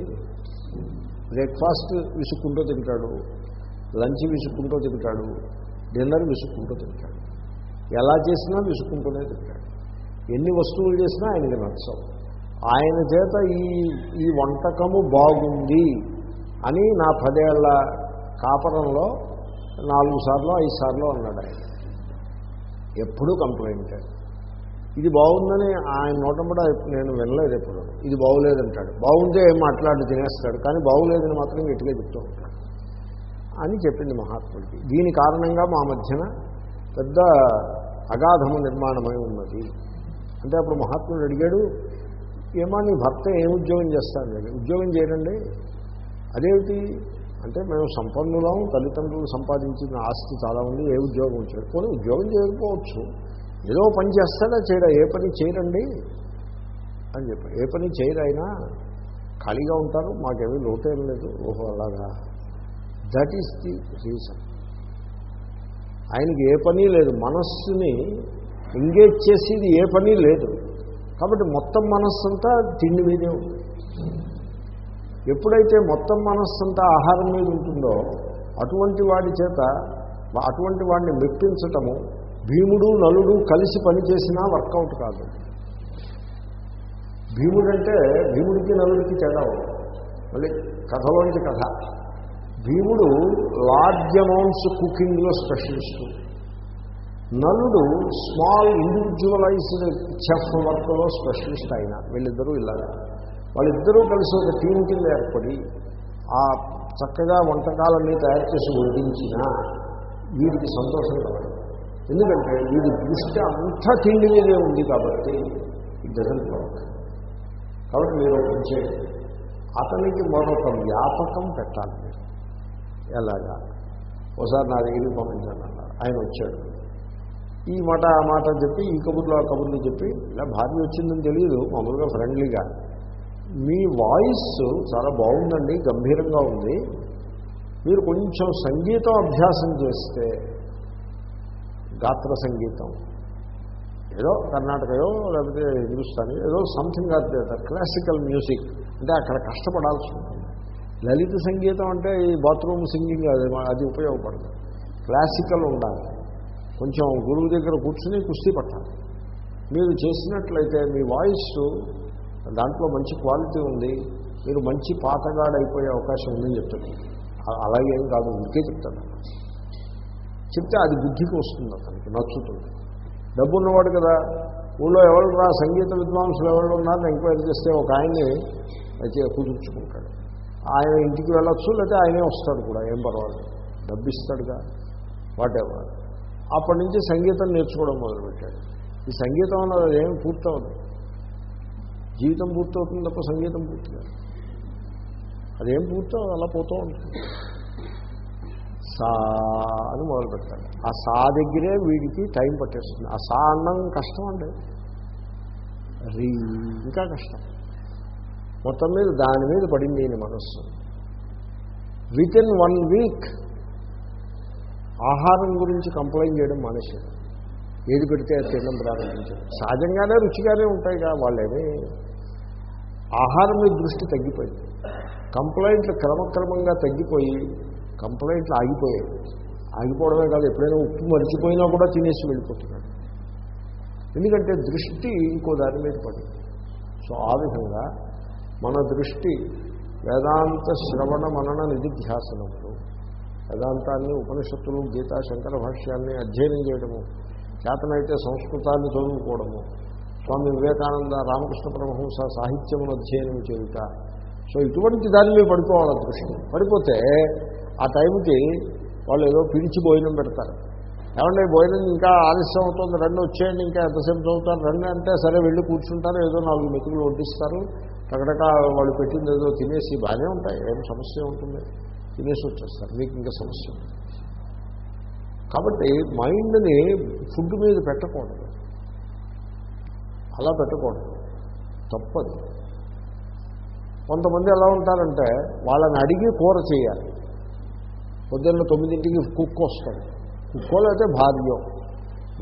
బ్రేక్ఫాస్ట్ విసుక్కుంటూ తింటాడు లంచ్ విసుక్కుంటూ తింటాడు డిన్నర్ విసుక్కుంటూ తింటాడు. ఎలా చేసినా విసుక్కుంటూనే తింటాడు. ఎన్ని వస్తువులు చేసినా ఆయనకి నచ్చవు. ఆయన చేత ఈ ఈ వంటకము బాగుంది అని నా పదేళ్ళ కాపరంలో నాలుగు సార్లు ఐదు సార్లు అన్నాడు ఆయన. ఎప్పుడూ కంప్లైంట్. ఇది బాగుందని ఆయన నోటంబడా నేను వినలేదు ఎప్పుడు. ఇది బాగులేదంటాడు. బాగుంటే ఏం మాట్లాడి తినేస్తాడు కానీ బాగులేదని మాత్రం గట్టిగా చెప్తూ ఉంటాడు. అని చెప్పింది మహాత్ముడికి. దీని కారణంగా మా మధ్యన పెద్ద అగాధము నిర్మాణమై ఉన్నది. అంటే అప్పుడు మహాత్ముడు అడిగాడు ఏమా నీ భర్త ఏం ఉద్యోగం చేస్తాను ఉద్యోగం చేయడండి. అదేమిటి? అంటే మేము సంపన్నులం తల్లిదండ్రులు సంపాదించిన ఆస్తి చాలా ఉంది ఏ ఉద్యోగం చేయడు. పోనీ ఉద్యోగం చేయకపోవచ్చు. ఏదో పని చేస్తాడా చేయడా? ఏ పని చేయరండి అని చెప్పి ఏ పని చేయరు అయినా ఖాళీగా ఉంటారు మాకేమీ లోటేం లేదు. ఓహో అలాగా. దట్ ఈస్ ది రీజన్ ఆయనకి ఏ పని లేదు. మనస్సుని ఎంగేజ్ చేసేది ఏ పని లేదు. కాబట్టి మొత్తం మనస్సంతా తిండి మీదే ఉంది. ఎప్పుడైతే మొత్తం మనస్సంతా ఆహారం మీద ఉంటుందో అటువంటి వాడి చేత అటువంటి వాడిని మెప్పించటము భీముడు నలుడు కలిసి పనిచేసినా వర్కౌట్ కాదు. భీముడంటే భీముడికి నలుడికి తేడా మళ్ళీ కథలోంచి కథ. భీముడు లార్జ్ అమౌంట్స్ కుకింగ్లో స్పెషలిస్టు నలుడు స్మాల్ ఇండివిజువలైజ్డ్ చెఫ్ వర్క్లో స్పెషలిస్ట్ అయిన వీళ్ళిద్దరూ ఇలాగా. వాళ్ళిద్దరూ కలిసి ఒక టీం కింద ఏర్పడి ఆ చక్కగా వంటకాలన్నీ తయారు చేసి వడ్డించిన వీడికి సంతోషం కలదు ఎందుకంటే వీడి దృష్టి అంతా తిండి మీదే ఉంది కాబట్టి ఇట్ డజంట్ వర్క్ కాబట్టి మీరు కొంచెం అతనికి మరొక వ్యాపకం పెట్టాలి. మీరు ఎలాగా? ఒకసారి నా దగ్గరికి పంపించాను అన్నారు ఆయన వచ్చాడు. ఈ మాట ఆ మాట చెప్పి ఈ కబుర్లు ఆ కబుర్లు చెప్పి ఇలా భార్య వచ్చిందని తెలియదు మామూలుగా ఫ్రెండ్లీగా. మీ వాయిస్ చాలా బాగుందండి గంభీరంగా ఉంది. మీరు కొంచెం సంగీతం అభ్యాసం చేస్తే గాత్ర సంగీతం. ఏదో కర్ణాటకయో లేకపోతే హిందుస్థానీ ఏదో సంథింగ్ క్లాసికల్ మ్యూజిక్. అంటే అక్కడ కష్టపడాల్సి లలిత సంగీతం అంటే ఈ బాత్రూమ్ సింగింగ్ అది అది ఉపయోగపడదు. క్లాసికల్ ఉండాలి. కొంచెం గురువు దగ్గర కూర్చుని కుస్తీ పట్టాలి. మీరు చేసినట్లయితే మీ వాయిస్ దాంట్లో మంచి క్వాలిటీ ఉంది. మీరు మంచి పాతగాడైపోయే అవకాశం ఉందని చెప్తాను అలాగేం కాదు ఇంకే చెప్తాను. చెప్తే అది బుద్ధికి వస్తుంది అతనికి నచ్చుతుంది. డబ్బు ఉన్నవాడు కదా ఊళ్ళో ఎవరు రా సంగీత విద్వాంసులు ఎవరు ఉన్నారని ఎంక్వైరీ చేస్తే ఒక ఆయన్ని అయితే కుదుర్చుకుంటాడు ఆయన ఇంటికి వెళ్ళొచ్చు లేకపోతే ఆయనే వస్తాడు కూడా ఏం పర్వాలేదు. డబ్బిస్తాడుగా వాటెవర్ అప్పటి నుంచి సంగీతం నేర్చుకోవడం మొదలుపెట్టాడు. ఈ సంగీతం అన్నది ఏం పూర్తవదు. జీవితం పూర్తవుతుంది తప్ప సంగీతం పూర్తి అదేం పూర్తవు అలా పోతూ ఉంటుంది. సా అని మొదలుపెట్టాలి ఆ సా దగ్గరే వీడికి టైం పట్టేస్తుంది. ఆ సా అన్నం కష్టం అండి. రీ ఇంకా కష్టం. మొత్తం మీద దాని మీద పడింది ఈయన మనస్సు. విత్ ఇన్ వన్ వీక్ ఆహారం గురించి కంప్లైంట్ చేయడం మానేశారు. ఏది పెడితే అది తినడం ప్రారంభించారు. సహజంగానే రుచిగానే ఉంటాయి కదా వాళ్ళేమి. ఆహారం మీద దృష్టి తగ్గిపోయింది. కంప్లైంట్లు క్రమక్రమంగా తగ్గిపోయి కంప్లైంట్లు ఆగిపోయాయి. ఆగిపోవడమే కాదు ఎప్పుడైనా ఉప్పు మరిచిపోయినా కూడా తినేసి వెళ్ళిపోతున్నాడు ఎందుకంటే దృష్టి ఇంకో దాని మీద పడింది. సో ఆ విధంగా మన దృష్టి వేదాంత శ్రవణ మనన నిధిధ్యాసనములు. వేదాంతాన్ని ఉపనిషత్తులు గీతా శంకర భాష్యాన్ని అధ్యయనం చేయడము చేతనైతే సంస్కృతాన్ని చదువుకోవడము స్వామి వివేకానంద రామకృష్ణ పరమహంస సాహిత్యమును అధ్యయనం చేయుట. సో ఇటువంటి దాని మీద పడిపోవాలి దృష్టి. పడిపోతే ఆ టైంకి వాళ్ళు ఏదో పిలిచి భోజనం పెడతారు. ఏమంటే భోజనం ఇంకా ఆలస్యం అవుతుంది రెండు వచ్చేయండి ఇంకా ఎంతసేపు చదువుతారు రండి అంటే సరే వెళ్ళి కూర్చుంటారు ఏదో నాలుగు మెతుకులు వడ్డిస్తారు టకటక వాళ్ళు పెట్టింది ఏదో తినేసి బాగానే ఉంటాయి. ఏం సమస్య ఉంటుంది? తినేసి వచ్చేస్తారు. మీకు ఇంకా సమస్య ఉంటుంది కాబట్టి మైండ్ని ఫుడ్ మీద పెట్టకూడదు. అలా పెట్టకూడదు. తప్పదు. కొంతమంది ఎలా ఉంటారంటే వాళ్ళని అడిగి కూర చేయాలి. పొద్దున్న తొమ్మిదింటికి కుక్ వస్తాడు కుక్కో లేకపోతే భార్య.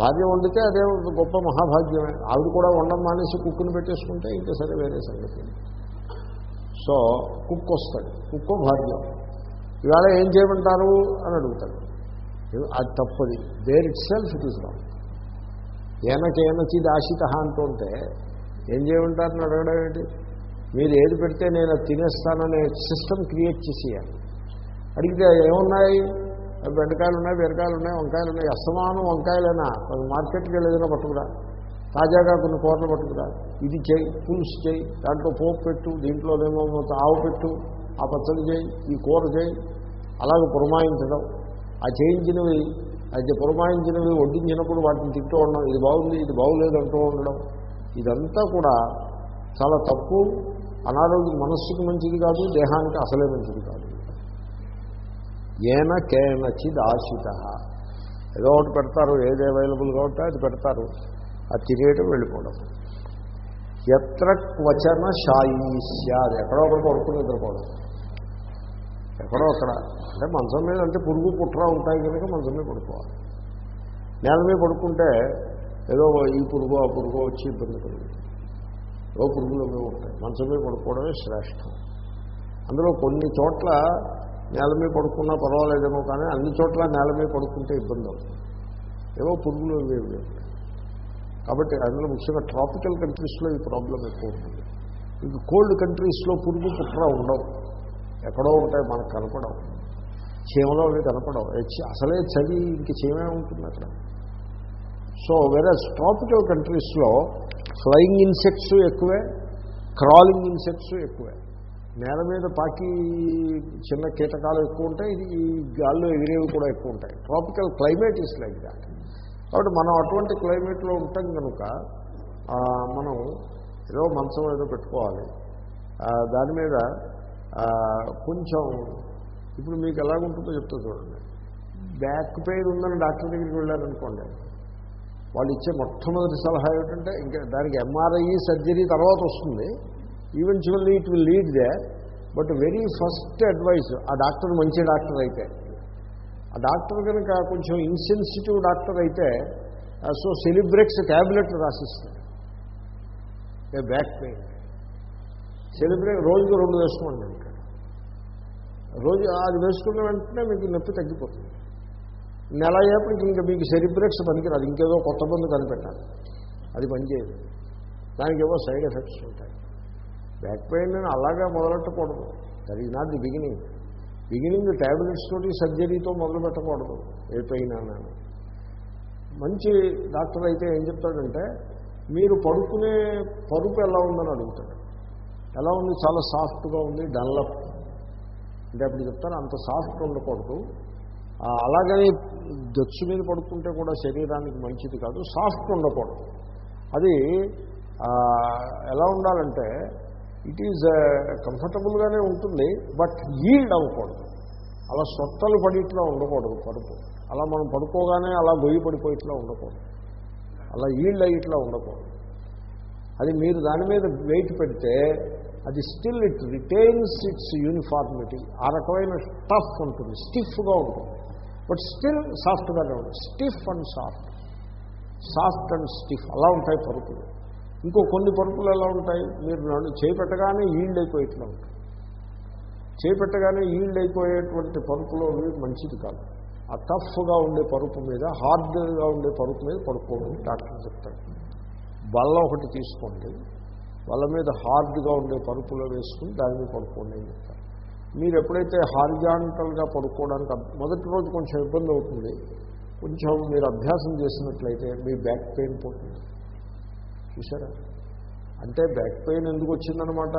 భార్య వండితే అదే గొప్ప మహాభాగ్యమే. ఆవిడ కూడా వండం మానేసి కుక్కుని పెట్టేసుకుంటే ఇంకా సరే వేరే సంగతి. సో కుక్ వస్తాడు. కుక్కో భార్య ఇవాళ ఏం చేయమంటారు అని అడుగుతాడు. అది తప్పది. There itself it is wrong. ఏనకేనచి దాశిత అంటుంటే ఏం చేయమంటారని అడగడం ఏంటి? మీరు ఏది పెడితే నేను తినేస్తాననే సిస్టమ్ క్రియేట్ చేసేయాలి. అడిగితే ఏమున్నాయి? బెండకాయలు ఉన్నాయి బీరకాయలు ఉన్నాయి వంకాయలు ఉన్నాయి అస్తమానం వంకాయలైనా కొన్ని మార్కెట్కి వెళ్ళి ఏదైనా పట్టుకురా. తాజాగా కొన్ని కూరలు పట్టుకురా. ఇది చేయి పులుసు చేయి దాంట్లో పోపు పెట్టు దీంట్లోనేమో ఆవు పెట్టు ఆ పచ్చడి చేయి ఈ కూర చేయి. అలాగే పురమాయించడం. ఆ చేయించినవి అయితే పురమాయించినవి వడ్డించినప్పుడు వాటిని తింటూ ఉండడం ఇది బాగుంది ఇది బాగులేదు అంటూ ఉండడం. ఇదంతా కూడా చాలా తప్పు అనారోగ్యం మనస్సుకి మంచిది కాదు దేహానికి అసలే మంచిది కాదు. ఏన కేనచిద్ ఆశిత ఏదో ఒకటి పెడతారు ఏది అవైలబుల్గా ఉంటే అది పెడతారు. అది తినేయటం వెళ్ళిపోవడం. ఎత్ర క్వచన శాయిష్య అది ఎక్కడో ఒకటి పడుకుని నిద్రపోవడం. ఎక్కడో అక్కడ. అంటే మంచం మీద అంటే పురుగు పుట్ర ఉంటాయి కనుక మంచం మీద పడుకోవాలి. నేల మీద పడుకుంటే ఏదో ఈ పురుగు ఆ పురుగు వచ్చి ఇబ్బంది కలుగుతుంది. ఏదో పురుగులు ఉంటాయి. మంచం మీద పడుకోవడమే శ్రేష్టం. అందులో కొన్ని చోట్ల నేల మీద పడుకున్నా పర్వాలేదేమో కానీ అన్ని చోట్ల నేల మీద పడుకుంటే ఇబ్బంది అవుతుంది. ఏవో పురుగులు ఇవి కాబట్టి అందులో ముఖ్యంగా ట్రాపికల్ కంట్రీస్లో ఈ ప్రాబ్లం ఎక్కువ ఉంటుంది. ఇంక కోల్డ్ కంట్రీస్లో పురుగు పుట్ర ఉండవు. ఎక్కడో ఉంటాయి మనకు కనపడవు. చీమలో అవి కనపడవు. అసలే చలి ఇంక చీమే ఉంటుంది అక్కడ. సో వేరే ట్రాపికల్ కంట్రీస్లో ఫ్లయింగ్ ఇన్సెక్ట్స్ ఎక్కువే క్రాలింగ్ ఇన్సెక్ట్స్ ఎక్కువే. నేల మీద పాకి చిన్న కీటకాలు ఎక్కువ ఉంటాయి ఇది ఈ గాల్లో ఎగిరేవి కూడా ఎక్కువ ఉంటాయి. Tropical climate is like that కాబట్టి మనం అటువంటి క్లైమేట్లో ఉంటాం కనుక మనం ఏదో మంచం ఏదో పెట్టుకోవాలి. దాని మీద కొంచెం ఇప్పుడు మీకు ఎలాగుంటుందో చెప్తా చూడండి. బ్యాక్ పెయిన్ ఉందని డాక్టర్ దగ్గరికి వెళ్ళారనుకోండి వాళ్ళు ఇచ్చే మొట్టమొదటి సలహా ఏమిటంటే ఇంకా దానికి ఎంఆర్ఐ సర్జరీ తర్వాత వస్తుంది. Eventually it will lead there but very first advice ఆ డాక్టర్ మంచి డాక్టర్ అయితే. ఆ డాక్టర్ కనుక కొంచెం ఇన్సెన్సిటివ్ డాక్టర్ అయితే సో సెలిబ్రెక్స్ ట్యాబ్లెట్ రాసిస్తాడు. బ్యాక్ పెయిన్ సెలిబ్రేట్ రోజుకి రెండు వేసుకోండి ఇంకా రోజు అది వేసుకున్న వెంటనే మీకు నొప్పి తగ్గిపోతుంది. నెల అయ్యేప్పటికి ఇంకా మీకు సెరిబ్రెక్స్ పనికిరాదు. ఇంకేదో కొత్త మందు కనిపెట్టాలి. అది పనిచేయదు. దానికి ఏవో సైడ్ ఎఫెక్ట్స్ ఉంటాయి. బ్యాక్ పెయిన్ అలాగా మొదలెట్టకూడదు. That is not the beginning beginning tablets తోటి సర్జరీతో మొదలు పెట్టకూడదు. ఏ పెయిన్ అని మంచి డాక్టర్ అయితే ఏం చెప్తాడంటే మీరు పడుకునే పరుపు ఎలా ఉందని అడుగుతాడు. ఎలా ఉంది? చాలా సాఫ్ట్గా ఉంది డన్లప్ అంటే అప్పుడు చెప్తాను అంత సాఫ్ట్ ఉండకూడదు. అలాగని దచ్చు మీద పడుకుంటే కూడా శరీరానికి మంచిది కాదు సాఫ్ట్ ఉండకూడదు. అది ఎలా ఉండాలంటే ఇట్ ఈజ్ కంఫర్టబుల్గానే ఉంటుంది బట్ ఈల్డ్ అవ్వకూడదు. అలా సొట్టలు పడిట్లా ఉండకూడదు పరుపు అలా మనం పడుకోగానే అలా గొయ్యి పడిపోయిట్లా ఉండకూడదు. అలా ఈల్డ్ అయ్యిట్లా ఉండకూడదు. అది మీరు దాని మీద వెయిట్ పెడితే అది still it retains its uniformity ఆ రకమైన టఫ్ ఉంటుంది స్టిఫ్గా ఉంటుంది. బట్ స్టిల్ సాఫ్ట్గానే ఉంటుంది. Stiff and soft soft and stiff అలా ఉంటాయి పరుపులు. ఇంకో కొన్ని పరుపులు ఎలా ఉంటాయి? మీరు నన్ను చేపెట్టగానే ఈల్డ్ అయిపోయేట్లా ఉంటాయి. చేపెట్టగానే ఈల్డ్ అయిపోయేటువంటి పరుపులో మంచిది కాదు. ఆ టఫ్గా ఉండే పరుపు మీద హార్డ్గా ఉండే పరుపు మీద పడుకోమని డాక్టర్ చెప్తాడు. బల్ల ఒకటి తీసుకోండి బల్ల మీద హార్డ్గా ఉండే పరుపులో వేసుకుని దాని మీద పడుకోండి అని చెప్తారు. మీరు ఎప్పుడైతే హార్జాంటల్గా పడుకోవడానికి మొదటి రోజు కొంచెం ఇబ్బంది అవుతుంది. కొంచెం మీరు అభ్యాసం చేసినట్లయితే మీ బ్యాక్ పెయిన్ పోతుంది. చూసారా అంటే బ్యాక్ పెయిన్ ఎందుకు వచ్చిందనమాట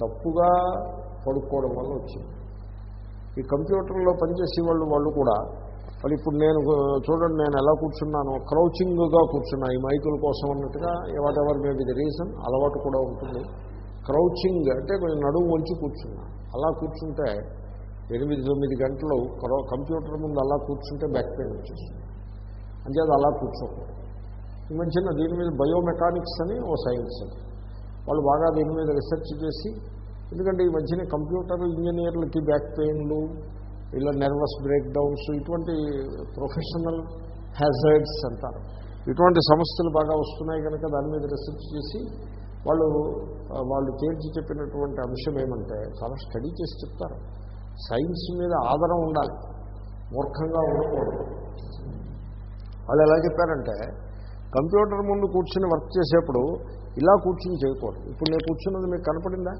తప్పుగా పడుకోవడం వల్ల వచ్చింది. ఈ కంప్యూటర్లో పనిచేసే వాళ్ళు వాళ్ళు కూడా వాళ్ళు ఇప్పుడు నేను చూడండి నేను ఎలా కూర్చున్నాను క్రౌచింగ్గా కూర్చున్నా ఈ మైకుల కోసం అన్నట్టుగా whatever may the reason అలవాటు కూడా ఉంటుంది. క్రౌచింగ్ అంటే కొంచెం నడుము వంచి కూర్చున్నా. అలా కూర్చుంటే ఎనిమిది తొమ్మిది గంటలు క్రౌ- కంప్యూటర్ ముందు అలా కూర్చుంటే బ్యాక్ పెయిన్ వచ్చేస్తుంది. అంచేది అలా కూర్చోకూడదు. ఈ మధ్యన దీని మీద బయోమెకానిక్స్ అని ఓ సైన్స్. వాళ్ళు బాగా దీని మీద రీసెర్చ్ చేసి ఎందుకంటే ఈ మధ్యన కంప్యూటర్ ఇంజనీర్లకి బ్యాక్ పెయిన్లు ఇలా నర్వస్ బ్రేక్ డౌన్స్ ఇటువంటి ప్రొఫెషనల్ హ్యాజర్డ్స్ అంటారు. ఇటువంటి సమస్యలు బాగా వస్తున్నాయి కనుక దాని మీద రీసెర్చ్ చేసి వాళ్ళు వాళ్ళు తేల్చి చెప్పినటువంటి అంశం ఏమంటే చాలా స్టడీ చేసి చెప్తారు. సైన్స్ మీద ఆధారం ఉండాలి. మూర్ఖంగా ఉండకూడదు. వాళ్ళు ఎలా చెప్పారంటే కంప్యూటర్ ముందు కూర్చుని వర్క్ చేసేప్పుడు ఇలా కూర్చుని చేయకూడదు. ఇప్పుడు నేను కూర్చున్నది మీకు కనపడిందా?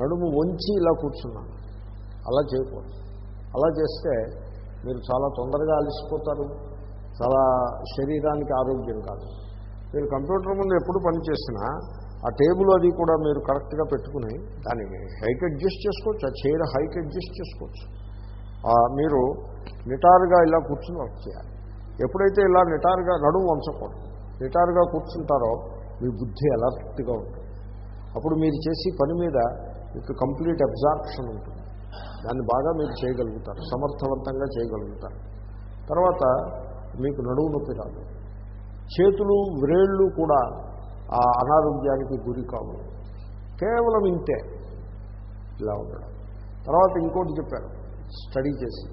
నడుము వంచి ఇలా కూర్చున్నాను. అలా చేయకూడదు. అలా చేస్తే మీరు చాలా తొందరగా అలసిపోతారు. చాలా శరీరానికి ఆరోగ్యం కాదు. మీరు కంప్యూటర్ ముందు ఎప్పుడు పనిచేసినా ఆ టేబుల్ అది కూడా మీరు కరెక్ట్గా పెట్టుకుని దాన్ని హైట్ అడ్జస్ట్ చేసుకోవచ్చు. ఆ చైర్ హైట్ అడ్జస్ట్ చేసుకోవచ్చు. మీరు నిటారుగా ఇలా కూర్చుని వర్క్ చేయాలి. ఎప్పుడైతే ఇలా నిటారుగా నడుము వంచకూడదు రిటైర్గా కూర్చుంటారో మీ బుద్ధి అలర్ట్గా ఉంటుంది. అప్పుడు మీరు చేసి పని మీద మీకు కంప్లీట్ అబ్జార్ప్షన్ ఉంటుంది. దాన్ని బాగా మీరు చేయగలుగుతారు సమర్థవంతంగా చేయగలుగుతారు. తర్వాత మీకు నడువు నొప్పి రాదు. చేతులు వ్రేళ్ళు కూడా ఆ అనారోగ్యానికి గురి కావు. కేవలం ఇంతే. ఇలా ఉండడం. తర్వాత ఇంకోటి చెప్పారు స్టడీ చేసి.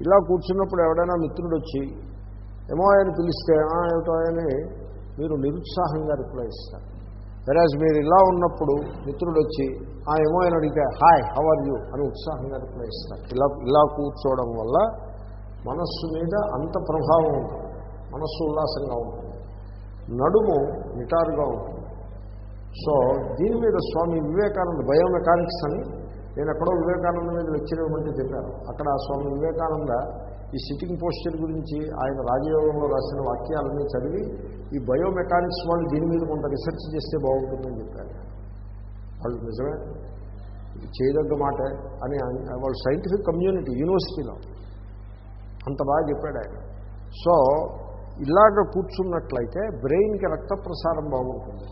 ఇలా కూర్చున్నప్పుడు ఎవడైనా మిత్రుడు వచ్చి ఏమో ఆయన పిలిస్తే "ఆ, ఏమిటో అని మీరు నిరుత్సాహంగా రిప్లై ఇస్తారు. వెరాజ్ మీరు ఇలా ఉన్నప్పుడు మిత్రుడు వచ్చి ఆ ఏమో ఆయన అడిగితే హాయ్ హవ్ ఆర్ యూ అని ఉత్సాహంగా రిప్లై ఇస్తారు. ఇలా ఇలా కూర్చోవడం వల్ల మనస్సు మీద అంత ప్రభావం ఉంటుంది. మనస్సు ఉల్లాసంగా ఉంటుంది. నడుము నిటారుగా ఉంటుంది. సో దీని మీద స్వామి వివేకానంద బయోమెకానిక్స్ అని నేను ఎక్కడో వివేకానంద మీద లెక్చర్ ఇవ్వమంటే చెప్పాను అక్కడ ఆ స్వామి వివేకానంద ఈ సిట్టింగ్ పోస్చర్ గురించి ఆయన రాజయోగంలో రాసిన వాక్యాలన్నీ చదివి ఈ బయోమెకానిక్స్ వాళ్ళు దీని మీద కొంత రీసెర్చ్ చేస్తే బాగుంటుందని చెప్పారు. వాళ్ళు నిజమే. ఇది చేయదగ్గ మాట అని వాళ్ళు సైంటిఫిక్ కమ్యూనిటీ యూనివర్సిటీలో అంత బాగా చెప్పాడు ఆయన. సో ఇలాగ కూర్చున్నట్లయితే బ్రెయిన్కి రక్త ప్రసారం బాగుంటుంది.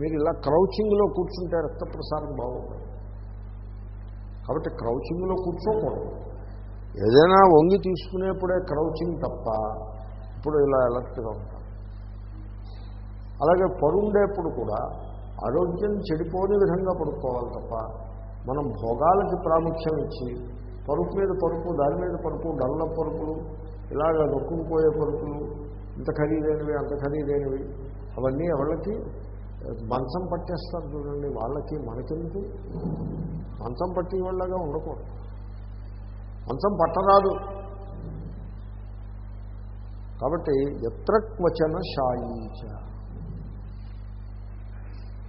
మీరు ఇలా క్రౌచింగ్లో కూర్చుంటే రక్త ప్రసారం బాగుంటుంది. కాబట్టి క్రౌచింగ్లో కూర్చోకూడదు. ఏదైనా వంగి తీసుకునేప్పుడే క్రౌచింగ్ తప్ప ఇప్పుడు ఇలా ఎలర్ట్గా ఉంటాం అలాగే పరుండేప్పుడు కూడా ఆరోగ్యం చెడిపోని విధంగా పడుకోవాలి తప్ప మనం భోగాలకి ప్రాముఖ్యం ఇచ్చి పరుపు మీద పరుపు దాని మీద పరుపు డల్ల పరుపులు ఇలాగ నొక్కుపోయే పరుపులు ఇంత ఖరీదైనవి అంత ఖరీదైనవి అవన్నీ ఎవరికి మంచం పట్టేస్తారు చూడండి వాళ్ళకి మనకెందుకు? మంచం పట్టి వాళ్ళగా ఉండకూడదు. మంచం పట్టరాదు. కాబట్టి ఎత్రక్వచన శాయీచ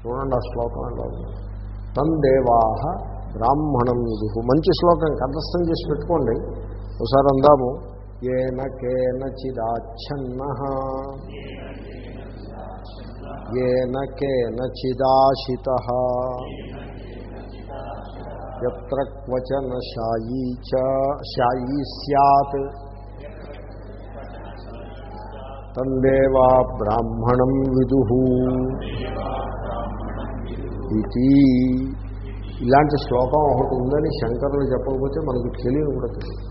చూడండి ఆ శ్లోకం ఎలా తందేవాహ బ్రాహ్మణం విదుహు. మంచి శ్లోకం కంఠస్థం చేసి పెట్టుకోండి. ఒకసారి అందాము. ఏన కేనచిదాచ్ఛన్న. ఏన కేనచిదాశిత. ఎత్ర క్వచన శాయీ చ శాయీ సత్ తందేవా బ్రాహ్మణం విదు ఇది ఇలాంటి శ్లోకం ఒకటి ఉందని శంకరులు చెప్పకపోతే మనకు తెలియదు కూడా తెలియదు.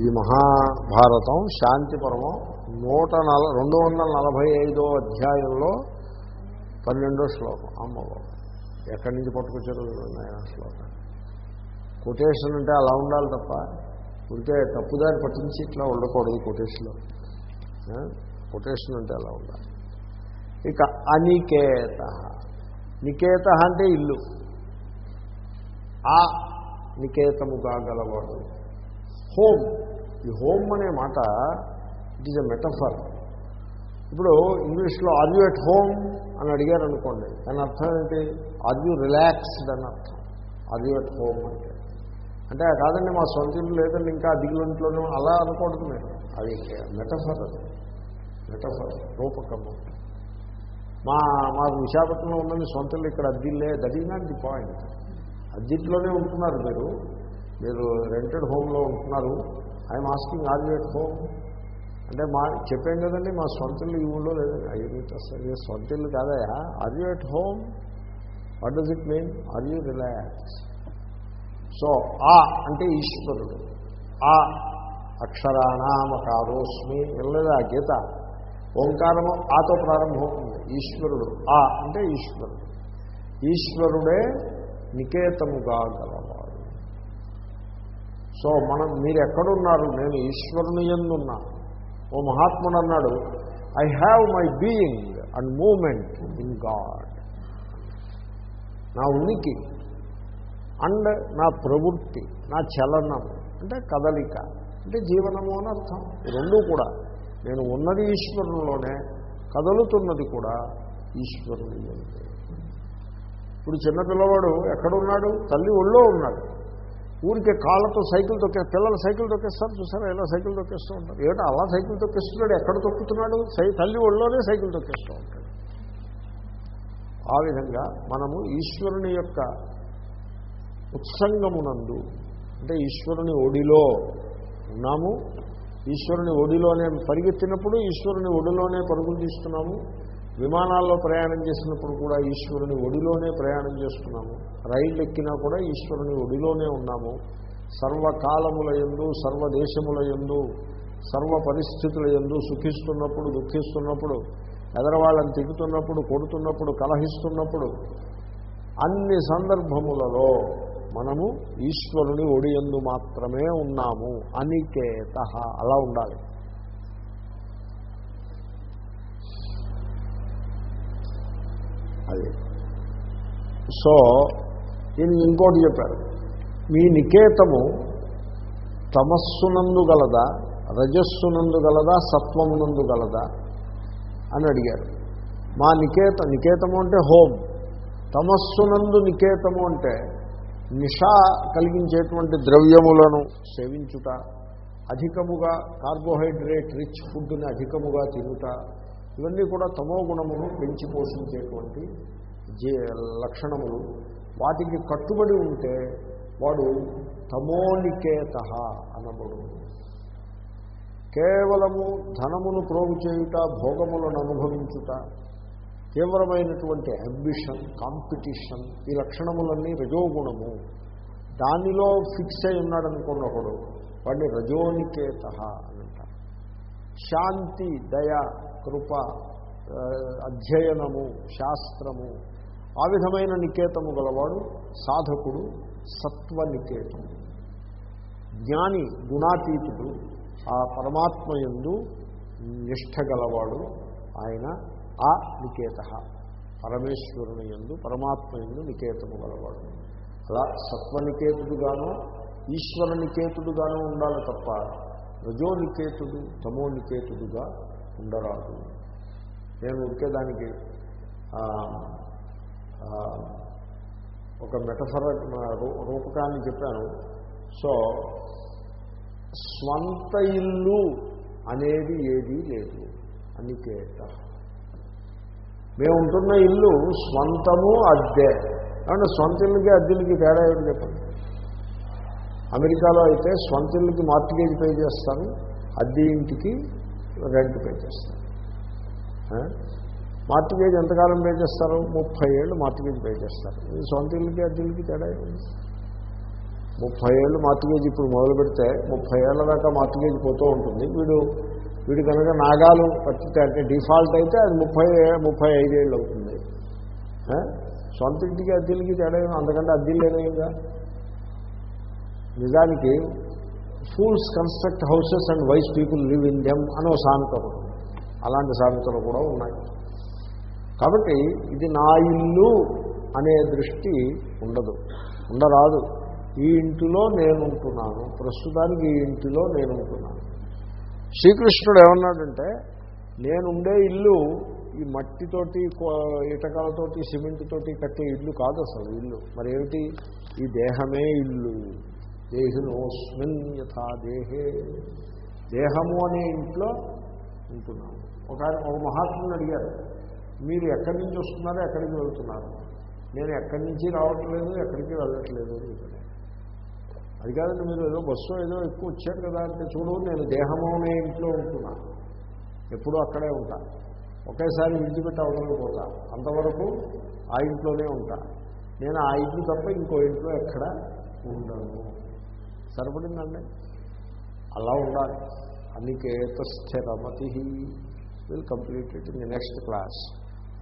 ఇది మహాభారతం శాంతిపరమం నూట నల రెండు వందల నలభై ఐదో అధ్యాయంలో పన్నెండో శ్లోకం. అమ్మవారు ఎక్కడి నుంచి పట్టుకొచ్చారు చూడండి ఆ శ్లోకం. కొటేషన్ అంటే అలా ఉండాలి తప్ప ఉంటే తప్పుదారి పట్టించి ఇట్లా ఉండకూడదు కొటేషన్ కొటేషన్ అంటే అలా ఉండాలి. ఇక అనికేత. నికేత అంటే ఇల్లు. ఆ నికేతముగా గలవాడు. హోమ్ ఈ హోమ్ అనే మాట ఇట్ ఈజ్ అ మెటఫర్ ఇప్పుడు ఇంగ్లీష్లో ఆర్ యూ ఎట్ హోమ్ అని అడిగారు అనుకోండి దాని అర్థం ఏంటి? ఆర్ యూ రిలాక్స్డ్ అని అర్థం. ఆర్ యూ ఎట్ హోమ్ అంటే అంటే కాదండి మా సొంత ఇల్లు లేదండి ఇంకా దిగులు అలా అనుకోవడం మీరు అది మెటఫర్ అది. మెటఫర్ రూపకము మా మాకు విశాఖపట్నంలో ఉన్నది సొంత ఇల్లు ఇక్కడ అద్దిల్లే that is not the point అద్దిట్లోనే ఉంటున్నారు మీరు. మీరు రెంటెడ్ హోమ్లో ఉంటున్నారు. I'm asking are you at home అంటే మా చెప్పాం కదండి మా సొంత ఇల్లు ఈ ఊళ్ళో లేదండి. అయ్యి సొంత ఇల్లు కాదయా are you at home what does it mean are you relax so ఆ అంటే ఈశ్వరుడు. ఆ అక్షరాణామకారోస్మి వినలేదా గీత? ఓంకారము ఆతో ప్రారంభమవుతుంది. ఈశ్వరుడు. ఆ అంటే ఈశ్వరుడు. ఈశ్వరుడే నికేతముగా గలవాడు. సో మనం మీరు ఎక్కడున్నారు నేను ఈశ్వరుని ఎందున్నా? ఓ మహాత్ముడు అన్నాడు I have my being and moment in God నా ఉనికి అండ్ నా ప్రవృత్తి నా చలనము అంటే కదలిక అంటే జీవనము అని అర్థం. రెండూ కూడా నేను ఉన్నది ఈశ్వరునిలోనే కదలుతున్నది కూడా ఈశ్వరుని ఎందే. ఇప్పుడు చిన్నపిల్లవాడు ఎక్కడున్నాడు? తల్లి ఒళ్ళో ఉన్నాడు. ఊరికే కాళ్ళతో సైకిల్ తొక్కే పిల్లలు సైకిల్ తొక్కేస్తారు చూసారా? ఎలా సైకిల్ తొక్కేస్తూ ఉంటారు? ఏమిటో అలా సైకిల్ తొక్కేస్తున్నాడు? ఎక్కడ తొక్కుతున్నాడు? సై తల్లి ఒళ్ళోనే సైకిల్ తొక్కేస్తూ ఉంటాడు. ఆ విధంగా మనము ఈశ్వరుని యొక్క ఉత్సంగమునందు అంటే ఈశ్వరుని ఒడిలో ఉన్నాము. ఈశ్వరుని ఒడిలోనే పరిగెత్తినప్పుడు ఈశ్వరుని ఒడిలోనే పరుగులు తీస్తున్నాము. విమానాల్లో ప్రయాణం చేసినప్పుడు కూడా ఈశ్వరుని ఒడిలోనే ప్రయాణం చేస్తున్నాము. రైళ్ళు ఎక్కినా కూడా ఈశ్వరుని ఒడిలోనే ఉన్నాము. సర్వకాలముల ఎందు సర్వదేశముల ఎందు సర్వ పరిస్థితుల ఎందు సుఖిస్తున్నప్పుడు దుఃఖిస్తున్నప్పుడు ఎదరవాళ్ళని తిరుగుతున్నప్పుడు కొడుతున్నప్పుడు కలహిస్తున్నప్పుడు అన్ని సందర్భములలో మనము ఈశ్వరుని ఒడియందు మాత్రమే ఉన్నాము. అనికేత. అలా ఉండాలి. అది. సో దీనికి ఇంకోటి చెప్పారు. మీ నికేతము తమస్సునందు గలదా రజస్సునందు గలదా సత్వమునందు గలదా? అని అడిగారు. మా నికేత నికేతము అంటే హోమ్ తమస్సునందు నికేతము అంటే నిషా కలిగించేటువంటి ద్రవ్యములను సేవించుట అధికముగా కార్బోహైడ్రేట్ రిచ్ ఫుడ్ని అధికముగా తినుట ఇవన్నీ కూడా తమో గుణమును పెంచి పోషించేటువంటి జీ లక్షణములు. వాటికి కట్టుబడి ఉంటే వాడు తమోనికేత అనబడు కేవలము ధనమును ప్రోగు చేయుట భోగములను అనుభవించుట తీవ్రమైనటువంటి అంబిషన్ కాంపిటీషన్ ఈ లక్షణములన్నీ రజోగుణము. దానిలో ఫిక్స్ అయి ఉన్నాడనుకున్న ఒకడు వాడిని రజోనికేత అని అంటారు. శాంతి దయ కృప అధ్యయనము శాస్త్రము ఆ విధమైన నికేతము గలవాడు సాధకుడు సత్వనికేతము. జ్ఞాని గుణాతీతుడు ఆ పరమాత్మ ఎందు నిష్ట గలవాడు ఆయన ఆ నికేత. పరమేశ్వరుని ఎందు పరమాత్మ ఎందు నికేతము గలవాడు. అలా సత్వనికేతుడుగాను ఈశ్వర నికేతుడుగాను ఉండాలి తప్ప రజోనికేతుడు తమోనికేతుడుగా ఉండరాదు. నేను ఉడికే దానికి ఒక మెటఫర రూపకాన్ని చెప్పాను. సో స్వంత ఇల్లు అనేది ఏదీ లేదు. అనికేత మేము ఉంటున్న ఇల్లు స్వంతము అద్దె. అంటే సొంత ఇల్లుకి అద్దెలకి తేడా ఏమిటి చెప్పండి? అమెరికాలో అయితే సొంత ఇల్లుకి మార్టిగేజ్ పే చేస్తాను అద్దె ఇంటికి రెంట్ పే చేస్తాను మార్టిగేజ్ ఎంతకాలం పే చేస్తారు? ముప్పై ఏళ్ళు మార్టిగేజ్ పే చేస్తారు. ఇది సొంత ఇల్లుకి అద్దెలకి తేడా ఏమిటి ముప్పై ఏళ్ళు మార్టిగేజ్ ఇప్పుడు మొదలు పెడితే ముప్పై ఏళ్ళ దాకా మార్టిగేజ్ పోతూ ఉంటుంది. వీడు వీడు కనుక నాగాలు పట్టితే అంటే డిఫాల్ట్ అయితే అది ముప్పై ముప్పై ఐదేళ్ళు అవుతుంది. సొంత ఇంటికి అద్దెలకి తేడా అంతకంటే అద్దెలు లేనేగా నిజానికి fools construct houses and wise people live in them అని ఒక సామెత అలాంటి సామెతలు కూడా ఉన్నాయి. కాబట్టి ఇది నా ఇల్లు అనే దృష్టి ఉండదు. ఉండరాదు. ఈ ఇంటిలో నేనుంటున్నాను. ప్రస్తుతానికి ఈ ఇంటిలో నేనుంటున్నాను. శ్రీకృష్ణుడు ఏమన్నాడంటే నేనుండే ఇల్లు ఈ మట్టితోటి ఇటకాలతోటి సిమెంట్ తోటి కట్టే ఇల్లు కాదు అసలు ఇల్లు. మరి ఏమిటి ఈ దేహమే ఇల్లు. దేహినోస్మిన్ యథా దేహే. దేహము అనే ఇంట్లో ఉంటున్నాము ఒక ఒక మహాత్ముని అడిగారు మీరు ఎక్కడి నుంచి వస్తున్నారో ఎక్కడికి వెళ్తున్నారు? నేను ఎక్కడి నుంచి రావట్లేదు ఎక్కడికి వెళ్ళట్లేదు అని చెప్పాను అది కాదండి మీరు ఏదో బస్సు ఏదో ఎక్కువ వచ్చారు కదా అంటే చూడు నేను దేహమోనే ఇంట్లో ఉంటున్నాను ఎప్పుడూ అక్కడే ఉంటా. ఒకేసారి విడిచిపెట్టి అవతలకి పోతా. అంతవరకు ఆ ఇంట్లోనే ఉంటా. నేను ఆ ఇంట్లో తప్ప ఇంకో ఇంట్లో ఎక్కడ ఉండను. సరిపడిందండి? అలా ఉండాలి. అనికేత స్థిరమతి will complete it in the next class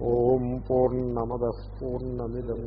ఓం పూర్ణమద పూర్ణమిదం.